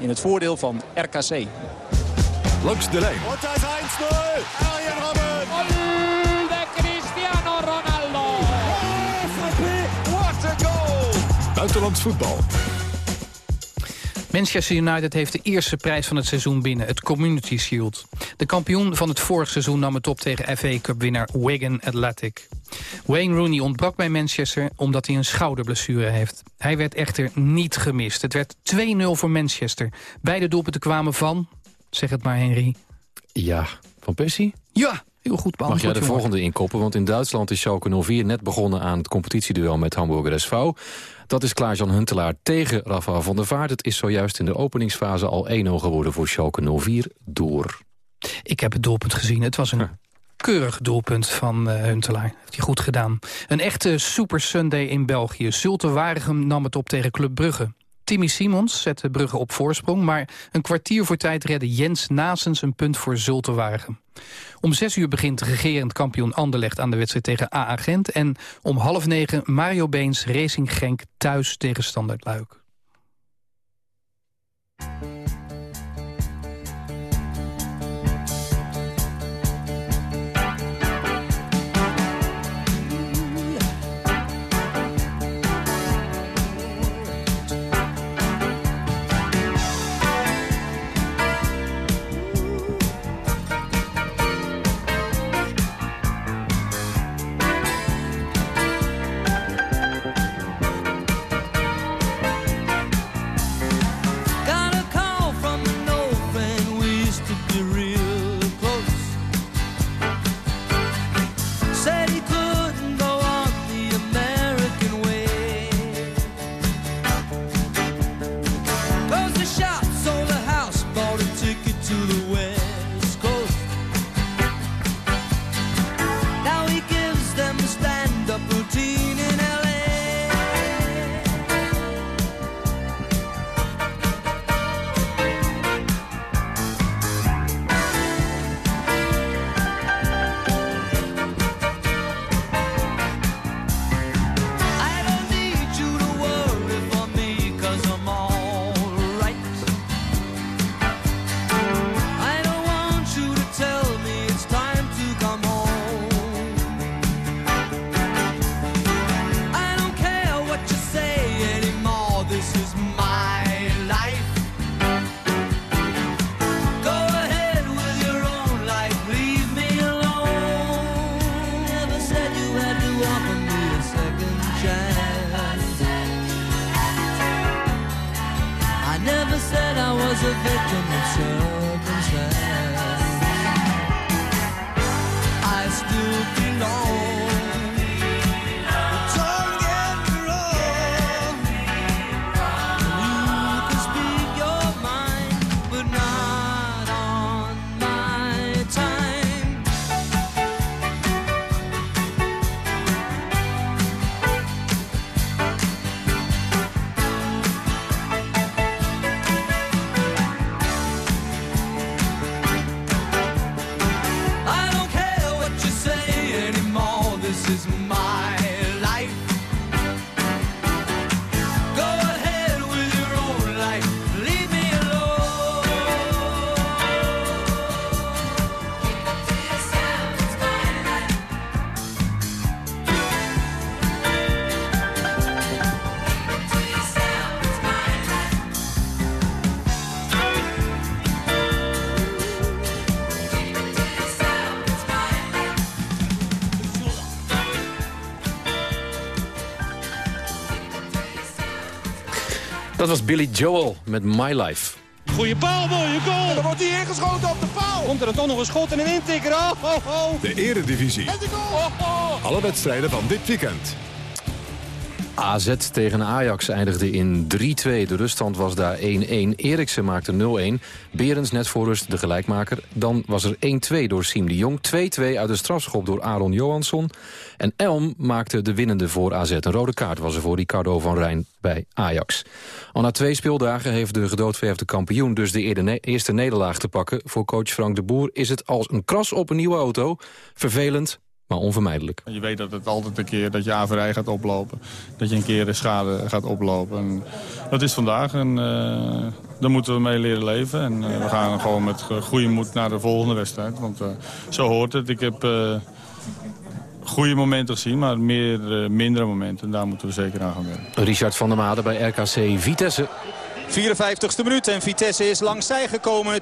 in het voordeel van RKC. Langs de lijn. Ist 1-0. Arjen Robben. Manchester United heeft de eerste prijs van het seizoen binnen, het Community Shield. De kampioen van het vorig seizoen nam het op tegen FA Cup-winnaar Wigan Athletic. Wayne Rooney ontbrak bij Manchester omdat hij een schouderblessure heeft. Hij werd echter niet gemist. Het werd 2-0 voor Manchester. Beide doelpunten kwamen van, zeg het maar Henry. Ja, van Persie? Ja, heel goed beantwoord. Mag jij de volgende inkoppen? Want in Duitsland is Schalke 04 net begonnen aan het competitieduel met Hamburger SV. Dat is Klaas-Jan Huntelaar tegen Rafa van der Vaart. Het is zojuist in de openingsfase al 1-0 geworden voor Schalke 04 door. Ik heb het doelpunt gezien. Het was een keurig doelpunt van eh, Huntelaar. Heeft hij goed gedaan. Een echte Super Sunday in België. Zulte Waregem nam het op tegen Club Brugge. Timmy Simons zette Brugge op voorsprong... maar een kwartier voor tijd redde Jens Nasens een punt voor Zulte Waregem. Om zes uur begint regerend kampioen Anderlecht aan de wedstrijd tegen AA Gent... en om half negen Mario Beens Racing Genk thuis tegen Standard Luik. Was Billy Joel met My Life. Goeie paal, mooie goal. En dan wordt hij ingeschoten op de paal. Komt er dan toch nog een schot en een intikker. Oh, oh, oh. De eredivisie. En de goal. Oh, oh. Alle wedstrijden van dit weekend. AZ tegen Ajax eindigde in 3-2. De ruststand was daar 1-1. Eriksen maakte 0-1. Berens net voor rust de gelijkmaker. Dan was er 1-2 door Siem de Jong. 2-2 uit de strafschop door Aaron Johansson. En Elm maakte de winnende voor AZ. Een rode kaart was er voor Ricardo van Rijn bij Ajax. Al na twee speeldagen heeft de gedoodverfde kampioen... dus de eerste nederlaag te pakken. Voor coach Frank de Boer is het als een kras op een nieuwe auto. Vervelend, maar onvermijdelijk. Je weet dat het altijd een keer dat je averij gaat oplopen. Dat je een keer de schade gaat oplopen. En dat is vandaag en eh, daar moeten we mee leren leven. En eh, we gaan gewoon met goede moed naar de volgende wedstrijd. Want eh, zo hoort het. Ik heb goede momenten gezien, maar meer, mindere momenten. En daar moeten we zeker aan gaan werken. Richard van der Made bij RKC Vitesse. 54ste minuut en Vitesse is langs zij gekomen.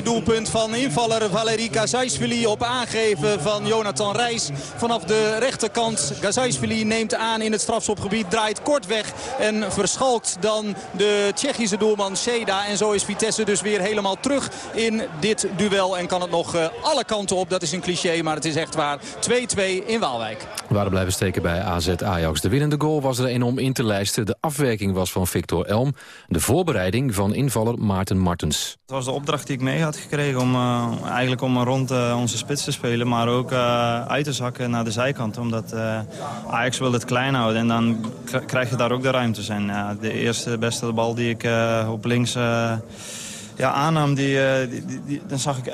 2-2 doelpunt van invaller Valerie Gazaisvili op aangeven van Jonathan Reis. Vanaf de rechterkant Gazaisvili neemt aan in het strafschopgebied, draait kort weg en verschalkt dan de Tsjechische doelman Seda. En zo is Vitesse dus weer helemaal terug in dit duel en kan het nog eh, alle kanten op. Dat is een cliché, maar het is echt waar. 2-2 in Waalwijk. We waren blijven steken bij AZ Ajax. De winnende goal was er een om in te lijsten. De afwerking was van Victor Elm. De voorbereiding van invaller Maarten Martens. Het was de opdracht die ik mee had gekregen om eh, eigenlijk om rond eh, onze spits te spelen. Maar ook eh, uit te zakken naar de zijkant. Omdat Ajax wil het klein houden en dan krijg je daar ook de ruimte. Ja, de eerste beste bal die ik op links ja, aannam, die, dan zag ik,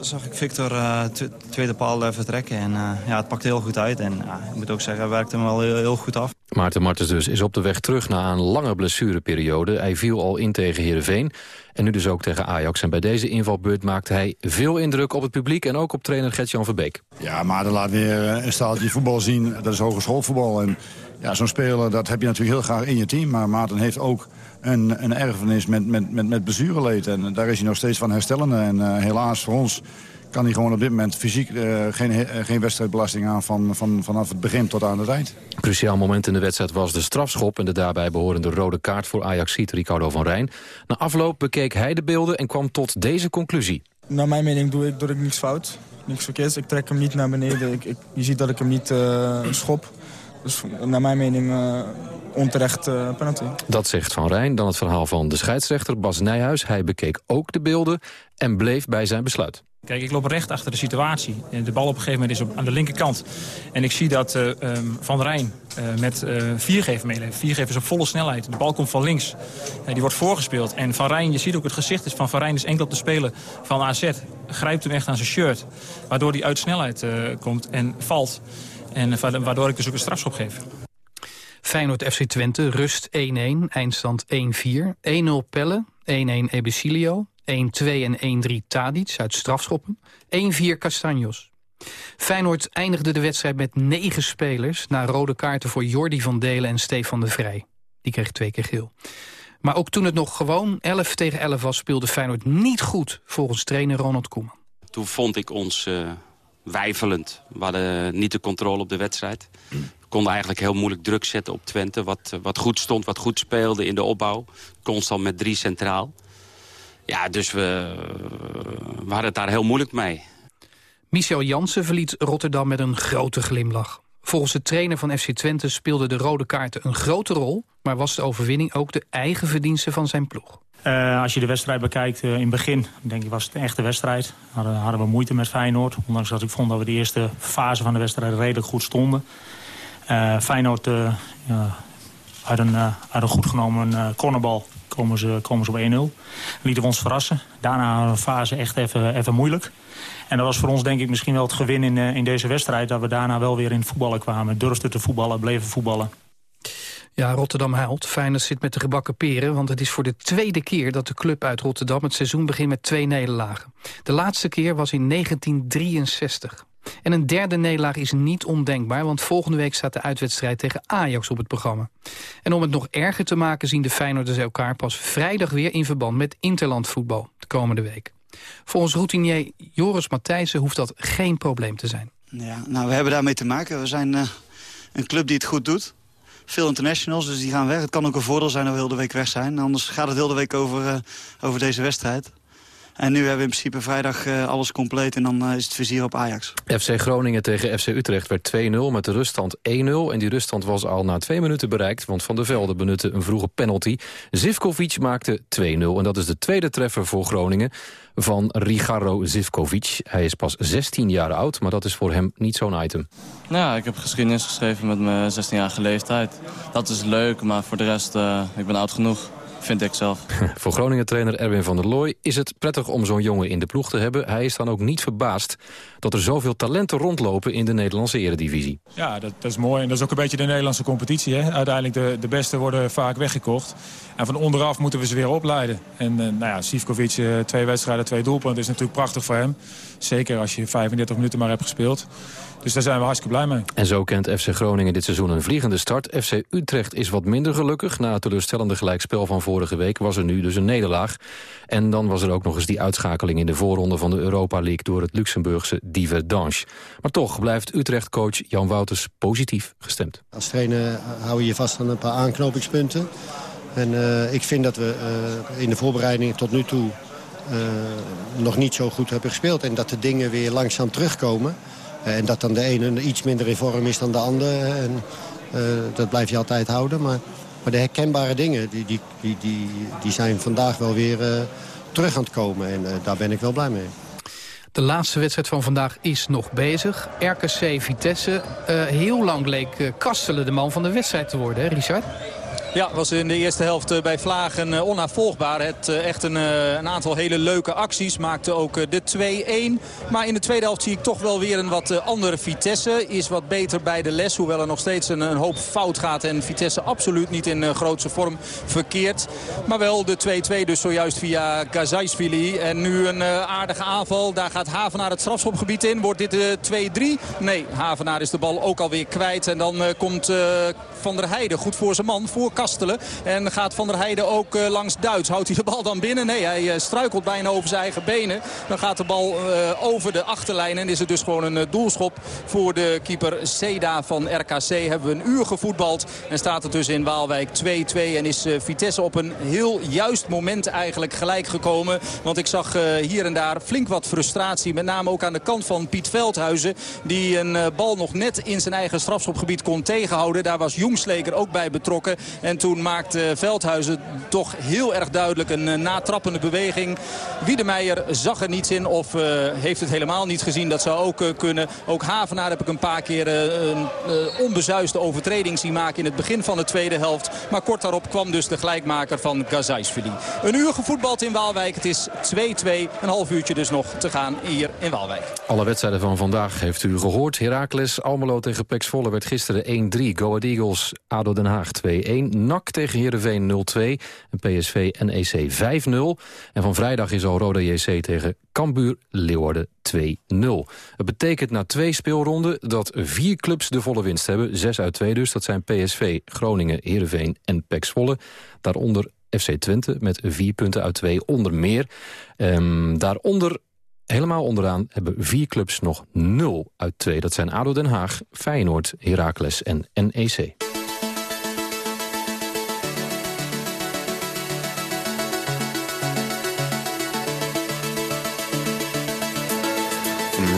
zag ik Victor tw- tweede paal vertrekken. En ja, het pakte heel goed uit. En ik moet ook zeggen, hij werkte hem wel heel goed af. Maarten Martens dus is op de weg terug na een lange blessureperiode. Hij viel al in tegen Heerenveen en nu dus ook tegen Ajax. En bij deze invalbeurt maakte hij veel indruk op het publiek... en ook op trainer Gert-Jan Verbeek. Ja, maar dan laat weer eh, een staaltje voetbal zien. Dat is hogeschoolvoetbal. En ja, zo'n speler, dat heb je natuurlijk heel graag in je team. Maar Maarten heeft ook een, een erfenis met, met, met, met. En daar is hij nog steeds van herstellende. En eh, helaas voor ons kan hij gewoon op dit moment fysiek eh, geen, eh, geen wedstrijdbelasting aan... Van, van, vanaf het begin tot aan het eind. Cruciaal moment in de wedstrijd was de strafschop... en de daarbij behorende rode kaart voor Ajaxiet Ricardo van Rijn. Na afloop bekeek hij de beelden en kwam tot deze conclusie. Naar mijn mening doe ik, doe ik niks fout. Niks verkeerds. Ik trek hem niet naar beneden. Ik, ik, je ziet dat ik hem niet eh, schop. Dus naar mijn mening eh, onterecht penalty. Dat zegt Van Rijn. Dan het verhaal van de scheidsrechter Bas Nijhuis. Hij bekeek ook de beelden en bleef bij zijn besluit. Kijk, ik loop recht achter de situatie. En De bal op een gegeven moment is op, aan de linkerkant. En ik zie dat eh, ehm, Van Rijn eh, met eh viergever meeleeft. Viergever is op volle snelheid. De bal komt van links. Eh, die wordt voorgespeeld. En Van Rijn, je ziet ook het gezicht is van Van Rijn is enkel op de speler van AZ. Grijpt hem echt aan zijn shirt. Waardoor hij uit snelheid eh, komt en valt. En eh, wa- waardoor ik dus ook een strafschop geef. Feyenoord FC Twente, rust 1-1, eindstand 1-4. 1-0 Pelle, 1-1 Ebesilio, 1-2 en 1-3 Tadic uit strafschoppen. 1-4 Castanjos. Feyenoord eindigde de wedstrijd met negen spelers... na rode kaarten voor Jordi van Delen en Stefan de Vrij. Die kreeg twee keer geel. Maar ook toen het nog gewoon 11 tegen 11 was... speelde Feyenoord niet goed, volgens trainer Ronald Koeman. Toen vond ik ons eh, wijfelend. We hadden niet de controle op de wedstrijd. We konden eigenlijk heel moeilijk druk zetten op Twente. Wat, wat goed stond, wat goed speelde in de opbouw. Constant met drie centraal. Ja, dus we, we hadden het daar heel moeilijk mee. Michel Jansen verliet Rotterdam met een grote glimlach. Volgens de trainer van FC Twente speelden de rode kaarten een grote rol... maar was de overwinning ook de eigen verdienste van zijn ploeg. Eh, als je de wedstrijd bekijkt eh, in het begin, denk ik was het een echte wedstrijd. Hadden, hadden we moeite met Feyenoord. Ondanks dat ik vond dat we de eerste fase van de wedstrijd redelijk goed stonden. Eh, Feyenoord, eh, ja, uit, een, eh, uit een goed genomen cornerbal komen ze, komen ze op 1-0. Lieten we ons verrassen. Daarna een fase echt even, even moeilijk. En dat was voor ons denk ik misschien wel het gewin in, eh, in deze wedstrijd. Dat we daarna wel weer in voetballen kwamen. Durfden te voetballen, bleven voetballen. Ja, Rotterdam huilt. Feyenoord zit met de gebakken peren... want het is voor de tweede keer dat de club uit Rotterdam... het seizoen begint met twee nederlagen. De laatste keer was in 1963. En een derde nederlaag is niet ondenkbaar... want volgende week staat de uitwedstrijd tegen Ajax op het programma. En om het nog erger te maken zien de Feyenoorders elkaar... pas vrijdag weer in verband met interlandvoetbal de komende week. Volgens routinier Joris Matthijssen hoeft dat geen probleem te zijn. Ja, nou, we hebben daarmee te maken. We zijn eh, een club die het goed doet. veel internationals, dus die gaan weg. Het kan ook een voordeel zijn dat we heel de week weg zijn. Anders gaat het heel de week over, eh, over deze wedstrijd. En nu hebben we in principe vrijdag eh, alles compleet en dan eh, is het vizier op Ajax. FC Groningen tegen FC Utrecht werd 2-0 met de ruststand 1-0. En die ruststand was al na twee minuten bereikt... want Van der Velde benutte een vroege penalty. Zivkovic maakte 2-0 en dat is de tweede treffer voor Groningen... van Rigarro Zivkovic. Hij is pas 16 jaar oud, maar dat is voor hem niet zo'n item. Ja, ik heb geschiedenis geschreven met mijn 16-jarige leeftijd. Dat is leuk, maar voor de rest, uh, ik ben oud genoeg vind ik zelf. (laughs) Voor Groningen-trainer Erwin van der Looy is het prettig om zo'n jongen in de ploeg te hebben. Hij is dan ook niet verbaasd dat er zoveel talenten rondlopen in de Nederlandse eredivisie. Ja, dat, dat is mooi. En dat is ook een beetje de Nederlandse competitie. Hè? Uiteindelijk de, de beste worden vaak weggekocht. En van onderaf moeten we ze weer opleiden. En uh, nou ja, Sivkovic, uh, twee wedstrijden, twee doelpunten. is natuurlijk prachtig voor hem. Zeker als je 35 minuten maar hebt gespeeld. Dus daar zijn we hartstikke blij mee. En zo kent FC Groningen dit seizoen een vliegende start. FC Utrecht is wat minder gelukkig. Na het teleurstellende gelijkspel van vorige week was er nu dus een nederlaag. En dan was er ook nog eens die uitschakeling in de voorronde van de Europa League... door het Luxemburgse Diverdange. Maar toch blijft Utrecht-coach Jan Wouters positief gestemd. Als trainer hou je je vast aan een paar aanknopingspunten. En uh, ik vind dat we uh, in de voorbereiding tot nu toe... Uh, nog niet zo goed hebben gespeeld. En dat de dingen weer langzaam terugkomen... En dat dan de ene iets minder in vorm is dan de andere. En, uh, dat blijf je altijd houden. Maar, maar de herkenbare dingen die, die, die, die, die zijn vandaag wel weer uh, terug aan het komen. En daar ben ik wel blij mee. De laatste wedstrijd van vandaag is nog bezig. RKC Vitesse. heel lang leek Kastelen de man van de wedstrijd te worden, hè Richard? Ja, was in de eerste helft bij Vlagen onnavolgbaar. Het echt een, een aantal hele leuke acties. Maakte ook de 2-1. Maar in de tweede helft zie ik toch wel weer een wat andere Vitesse. Is wat beter bij de les. Hoewel er nog steeds een, een hoop fout gaat. En Vitesse absoluut niet in grootse vorm verkeert. Maar wel de 2-2 dus zojuist via Gazaisvili. En nu een aardige aanval. Daar gaat Havenaar het strafschopgebied in. Wordt dit de 2-3? Nee, Havenaar is de bal ook alweer kwijt. En dan komt Van der Heijden goed voor zijn man. Voor Kastelen. En gaat Van der Heijden ook uh, langs Duits. Houdt hij de bal dan binnen? Nee, hij uh, struikelt bijna over zijn eigen benen. Dan gaat de bal uh, over de achterlijn. En is het dus gewoon een doelschop voor de keeper Seda van RKC. Hebben we een uur gevoetbald. En staat het dus in Waalwijk 2-2. En is Vitesse op een heel juist moment eigenlijk gelijk gekomen. Want ik zag hier en daar flink wat frustratie. Met name ook aan de kant van Piet Veldhuizen. Die een bal nog net in zijn eigen strafschopgebied kon tegenhouden. Daar was Jongsleker ook bij betrokken. En toen maakte Veldhuizen toch heel erg duidelijk een uh, natrappende beweging. Wiedemeijer zag er niets in of uh, heeft het helemaal niet gezien. Dat zou ook uh, kunnen. Ook Havenaar heb ik een paar keer een onbezuiste overtreding zien maken in het begin van de tweede helft. Maar kort daarop kwam dus de gelijkmaker van Gazaisvili. Een uur gevoetbald in Waalwijk. Het is 2-2. Een half uurtje dus nog te gaan hier in Waalwijk. Alle wedstrijden van vandaag heeft u gehoord. Heracles, Almelo tegen Pex Volle werd gisteren 1-3. Go Ahead ADO Den Haag 2-1. NAC tegen Heerenveen 0-2 en PSV NEC 5-0. En van vrijdag is al Roda JC tegen Cambuur Leeuwarden 2-0. Het betekent na twee speelronden dat vier clubs de volle winst hebben. Zes uit twee dus, dat zijn PSV, Groningen, Heerenveen en PEC Zwolle. Daaronder FC Twente met vier punten uit twee onder meer. Um, daaronder Helemaal onderaan hebben vier clubs nog 0 uit 2. Dat zijn ADO Den Haag, Feyenoord, Heracles en NEC.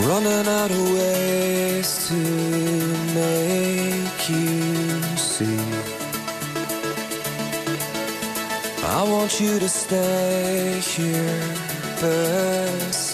running out of ways to make you see. I want you to stay here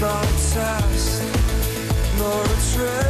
Not a test, nor a trick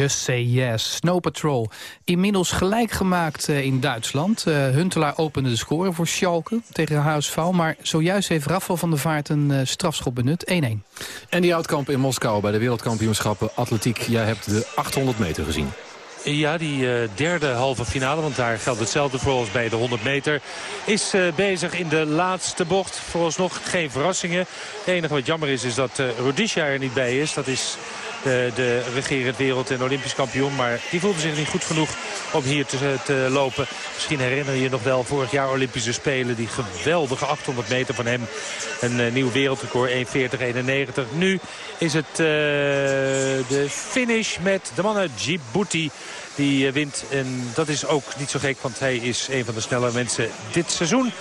Just Say Yes, Snow Patrol. Inmiddels gelijk gemaakt eh, in Duitsland. Eh, Huntelaar opende de score voor Schalke tegen HSV. Maar zojuist heeft Rafael van der Vaart een eh, strafschop benut. 1-1. En die Oudkamp in Moskou bij de wereldkampioenschappen atletiek. Jij hebt de 800 meter gezien. Ja, die eh, derde halve finale, want daar geldt hetzelfde voor als bij de 100 meter... is eh, bezig in de laatste bocht. Vooralsnog geen verrassingen. Het enige wat jammer is, is dat uh, Rudisha er niet bij is. Dat is de, de regerend wereld- en olympisch kampioen. Maar die voelde zich niet goed genoeg om hier te, te lopen. Misschien herinner je je nog wel vorig jaar Olympische Spelen. Die geweldige 800 meter van hem. Een eh, nieuw wereldrecord 1.40.91. Nu is het eh, de finish met de mannen Djibouti. Die eh, wint. En dat is ook niet zo gek, want hij is een van de snelle mensen dit seizoen.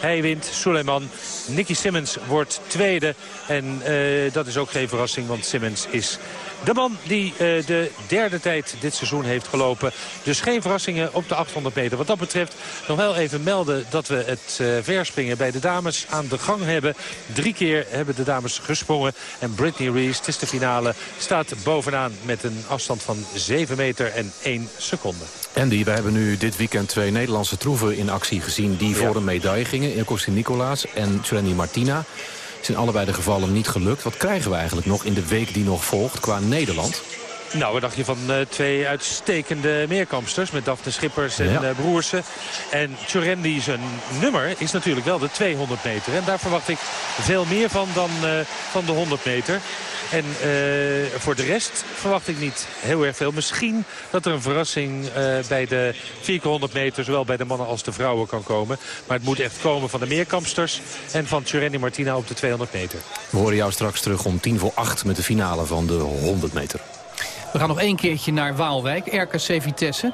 Hij wint, Suleiman. Nicky Simmons wordt tweede. En eh, dat is ook geen verrassing, want Simmons is de man die eh, de derde tijd dit seizoen heeft gelopen. Dus geen verrassingen op de 800 meter. Wat dat betreft nog wel even melden dat we het eh, verspringen bij de dames aan de gang hebben. Drie keer hebben de dames gesprongen. En Britney Rees, het is de finale, staat bovenaan met een afstand van 7 meter en 1 seconde. Andy, we hebben nu dit weekend twee Nederlandse troeven in actie gezien... die voor een medaille gingen. Ilko Nicolaas en Trendy Martina. Het is in allebei de gevallen niet gelukt. Wat krijgen we eigenlijk nog in de week die nog volgt qua Nederland? Nou, wat dacht je van uh, twee uitstekende meerkampsters... met Daphne Schippers en Ja. uh, Broersen. En Churendi zijn nummer is natuurlijk wel de 200 meter. En daar verwacht ik veel meer van dan uh, van de 100 meter. En voor de rest verwacht ik niet heel erg veel. Misschien dat er een verrassing bij de 400 meter... zowel bij de mannen als de vrouwen kan komen. Maar het moet echt komen van de meerkampsters... en van Churendi Martina op de 200 meter. We horen jou straks terug om tien voor acht met de finale van de 100 meter. We gaan nog één keertje naar Waalwijk, RKC Vitesse.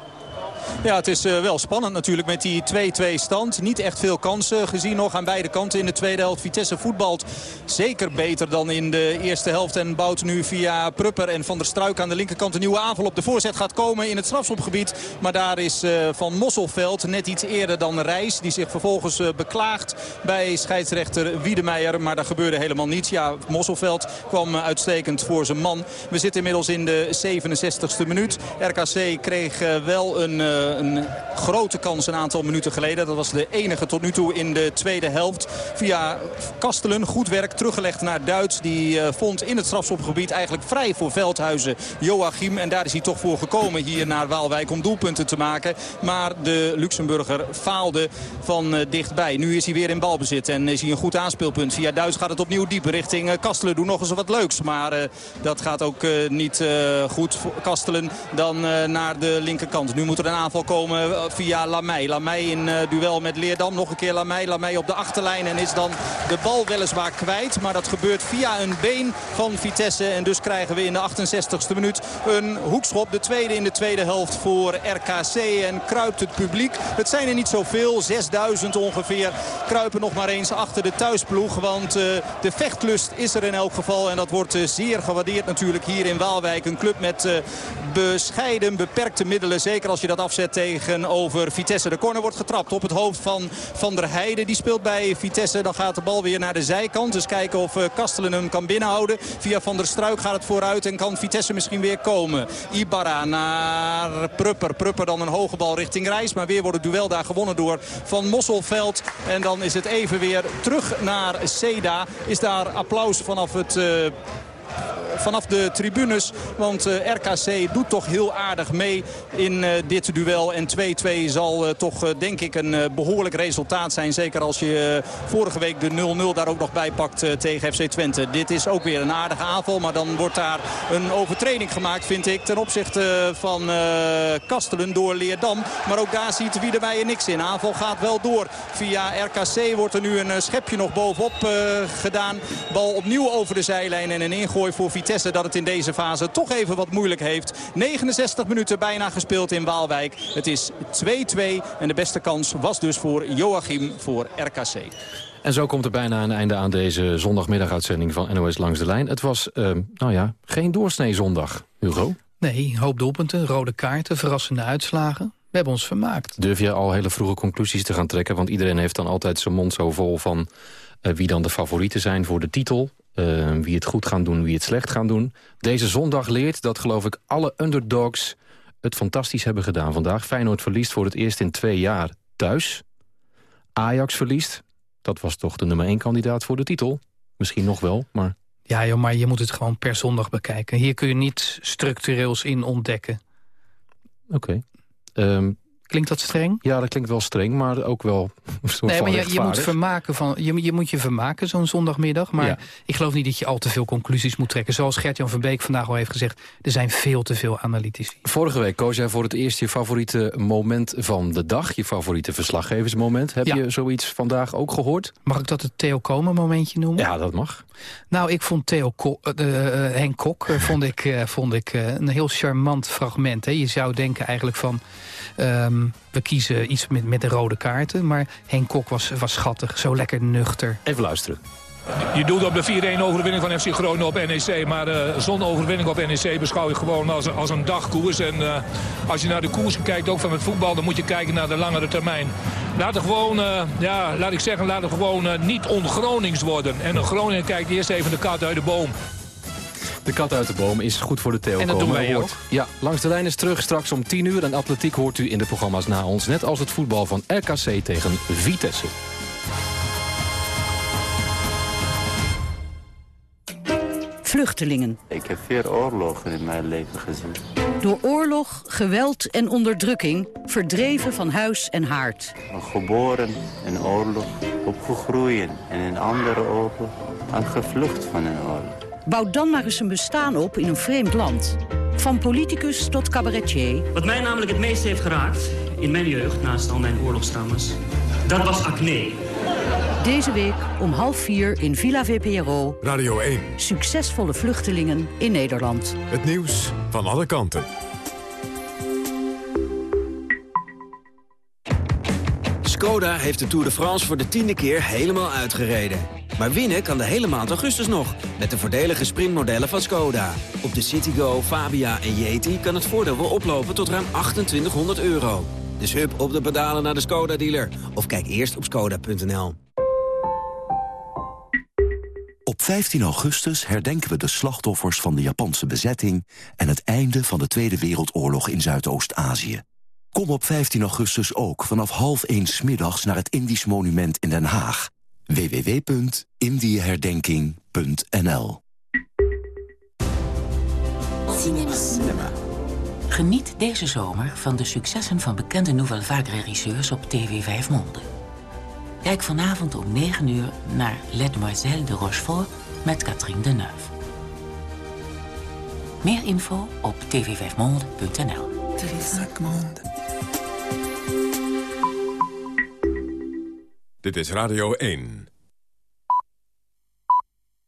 Ja, het is uh, wel spannend natuurlijk met die 2-2 stand. Niet echt veel kansen gezien nog aan beide kanten in de tweede helft. Vitesse voetbalt zeker beter dan in de eerste helft. En bouwt nu via Prupper en Van der Struik aan de linkerkant een nieuwe aanval op de voorzet gaat komen in het strafschopgebied. Maar daar is uh, Van Mosselveld net iets eerder dan Reis. Die zich vervolgens uh, beklaagt bij scheidsrechter Wiedemeijer. Maar daar gebeurde helemaal niets. Ja, Mosselveld kwam uitstekend voor zijn man. We zitten inmiddels in de 67ste minuut. RKC kreeg wel een een grote kans een aantal minuten geleden. Dat was de enige tot nu toe in de tweede helft. Via Kastelen, goed werk, teruggelegd naar Duits. Die uh, vond in het strafschopgebied eigenlijk vrij voor Veldhuizen Joachim. En daar is hij toch voor gekomen hier naar Waalwijk om doelpunten te maken. Maar de Luxemburger faalde van uh, dichtbij. Nu is hij weer in balbezit en is hij een goed aanspeelpunt. Via Duits gaat het opnieuw diep richting Kastelen. Doe nog eens wat leuks. Maar dat gaat ook niet goed Kastelen dan naar de linkerkant. Nu moet er een aanval komen via Lamey. Lamey in uh, duel met Leerdam. Nog een keer Lamey. Lamey op de achterlijn en is dan de bal weliswaar kwijt. Maar dat gebeurt via een been van Vitesse. En dus krijgen we in de 68ste minuut een hoekschop. De tweede in de tweede helft voor RKC. En kruipt het publiek. Het zijn er niet zoveel. 6000 ongeveer. Kruipen nog maar eens achter de thuisploeg. Want uh, de vechtlust is er in elk geval. En dat wordt zeer gewaardeerd natuurlijk hier in Waalwijk. Een club met bescheiden, beperkte middelen. Zeker als je dat af afzet tegenover Vitesse. De corner wordt getrapt op het hoofd van Van der Heijden. Die speelt bij Vitesse. Dan gaat de bal weer naar de zijkant. Dus kijken of eh, Kastelen hem kan binnenhouden. Via Van der Struik gaat het vooruit en kan Vitesse misschien weer komen. Ibarra naar Prupper. Prupper dan een hoge bal richting Reis. Maar weer wordt het duel daar gewonnen door Van Mosselveld. En dan is het even weer terug naar Seda. Is daar applaus vanaf het... Uh, vanaf de tribunes. Want uh, RKC doet toch heel aardig mee in uh, dit duel. En 2-2 zal uh, toch denk ik een behoorlijk resultaat zijn. Zeker als je vorige week de 0-0 daar ook nog bij pakt tegen FC Twente. Dit is ook weer een aardige aanval. Maar dan wordt daar een overtreding gemaakt vind ik. Ten opzichte van Kastelen door Leerdam. Maar ook daar ziet Wiedemeyer niks in. Aanval gaat wel door. Via RKC wordt er nu een schepje nog bovenop gedaan. Bal opnieuw over de zijlijn en een ingooi voor Vitesse dat het in deze fase toch even wat moeilijk heeft. 69 minuten bijna gespeeld in Waalwijk. Het is 2-2 en de beste kans was dus voor Joachim voor RKC. En zo komt er bijna een einde aan deze zondagmiddaguitzending van NOS Langs de Lijn. Het was, uh, nou ja, geen doorsnee zondag, Hugo. Nee, hoop doelpunten, rode kaarten, verrassende uitslagen. We hebben ons vermaakt. Durf je al hele vroege conclusies te gaan trekken? Want iedereen heeft dan altijd zijn mond zo vol van... Uh, wie dan de favorieten zijn voor de titel. Uh, wie het goed gaan doen, wie het slecht gaan doen. Deze zondag leert dat geloof ik alle underdogs het fantastisch hebben gedaan vandaag. Feyenoord verliest voor het eerst in twee jaar thuis. Ajax verliest. Dat was toch de nummer één kandidaat voor de titel. Misschien nog wel, maar... Ja, joh, maar je moet het gewoon per zondag bekijken. Hier kun je niets structureels in ontdekken. Oké. Okay. Um, Klinkt dat streng? Ja, dat klinkt wel streng, maar ook wel (laughs) een soort Nee, maar je, je, moet vermaken van, je, je moet je vermaken zo'n zondagmiddag. Maar Ja. ik geloof niet dat je al te veel conclusies moet trekken. Zoals Gert-Jan van Beek vandaag al heeft gezegd... er zijn veel te veel analytici. Vorige week koos jij voor het eerst je favoriete moment van de dag. Je favoriete verslaggeversmoment. Heb Ja. je zoiets vandaag ook gehoord? Mag ik dat het Theo Komen momentje noemen? Ja, dat mag. Nou, ik vond Theo Ko eh, eh, Henk Kok eh, vond ik, vond ik een heel charmant fragment. Hè. Je zou denken eigenlijk van... ehm, we kiezen iets met, met de rode kaarten. Maar Henk Kok was, was schattig. Zo lekker nuchter. Even luisteren. Je doet op de 4-1 overwinning van FC Groningen op NEC. Maar eh, zo'n overwinning op NEC beschouw je gewoon als, als een dagkoers. En eh, als je naar de koers kijkt, ook van het voetbal... dan moet je kijken naar de langere termijn. Laat het gewoon, eh, ja, laat ik zeggen, laat het gewoon niet on-Gronings worden. En een Groningen kijkt eerst even de kat uit de boom. De kat uit de boom is goed voor de Theo En dat komen. doen wij Hoort- ook. Ja, langs de lijn is terug. Straks om 10 uur. En atletiek hoort u in de programma's na ons. Net als het voetbal van RKC tegen Vitesse. Vluchtelingen. Ik heb vier oorlogen in mijn leven gezien. Door oorlog, geweld en onderdrukking verdreven van huis en haard. Geboren in oorlog, opgegroeid in een andere oorlog en gevlucht van een oorlog. Bouw dan maar eens een bestaan op in een vreemd land. Van politicus tot cabaretier. Wat mij namelijk het meest heeft geraakt in mijn jeugd, naast al mijn oorlogstrauma's, dat was acne. Deze week om half vier in Villa VPRO. Radio 1. Succesvolle vluchtelingen in Nederland. Het nieuws van alle kanten. Skoda heeft de Tour de France voor de tiende keer helemaal uitgereden. Maar winnen kan de hele maand augustus nog, met de voordelige sprintmodellen van Skoda. Op de Citigo, Fabia en Yeti kan het voordeel wel oplopen tot ruim 2800 euro. Dus hup op de pedalen naar de Skoda-dealer. Of kijk eerst op skoda.nl. Op 15 augustus herdenken we de slachtoffers van de Japanse bezetting... en het einde van de Tweede Wereldoorlog in Zuidoost-Azië. Kom op 15 augustus ook vanaf half 1 's middags naar het Indisch Monument in Den Haag. www.indieherdenking.nl Cinema. Geniet deze zomer van de successen van bekende Nouvelle Vague regisseurs op TV 5 Monde. Kijk vanavond om 9 uur naar Les Demoiselles de Rochefort met Catherine Deneuve. Meer info op tv5monde.nl. Dit is Radio 1.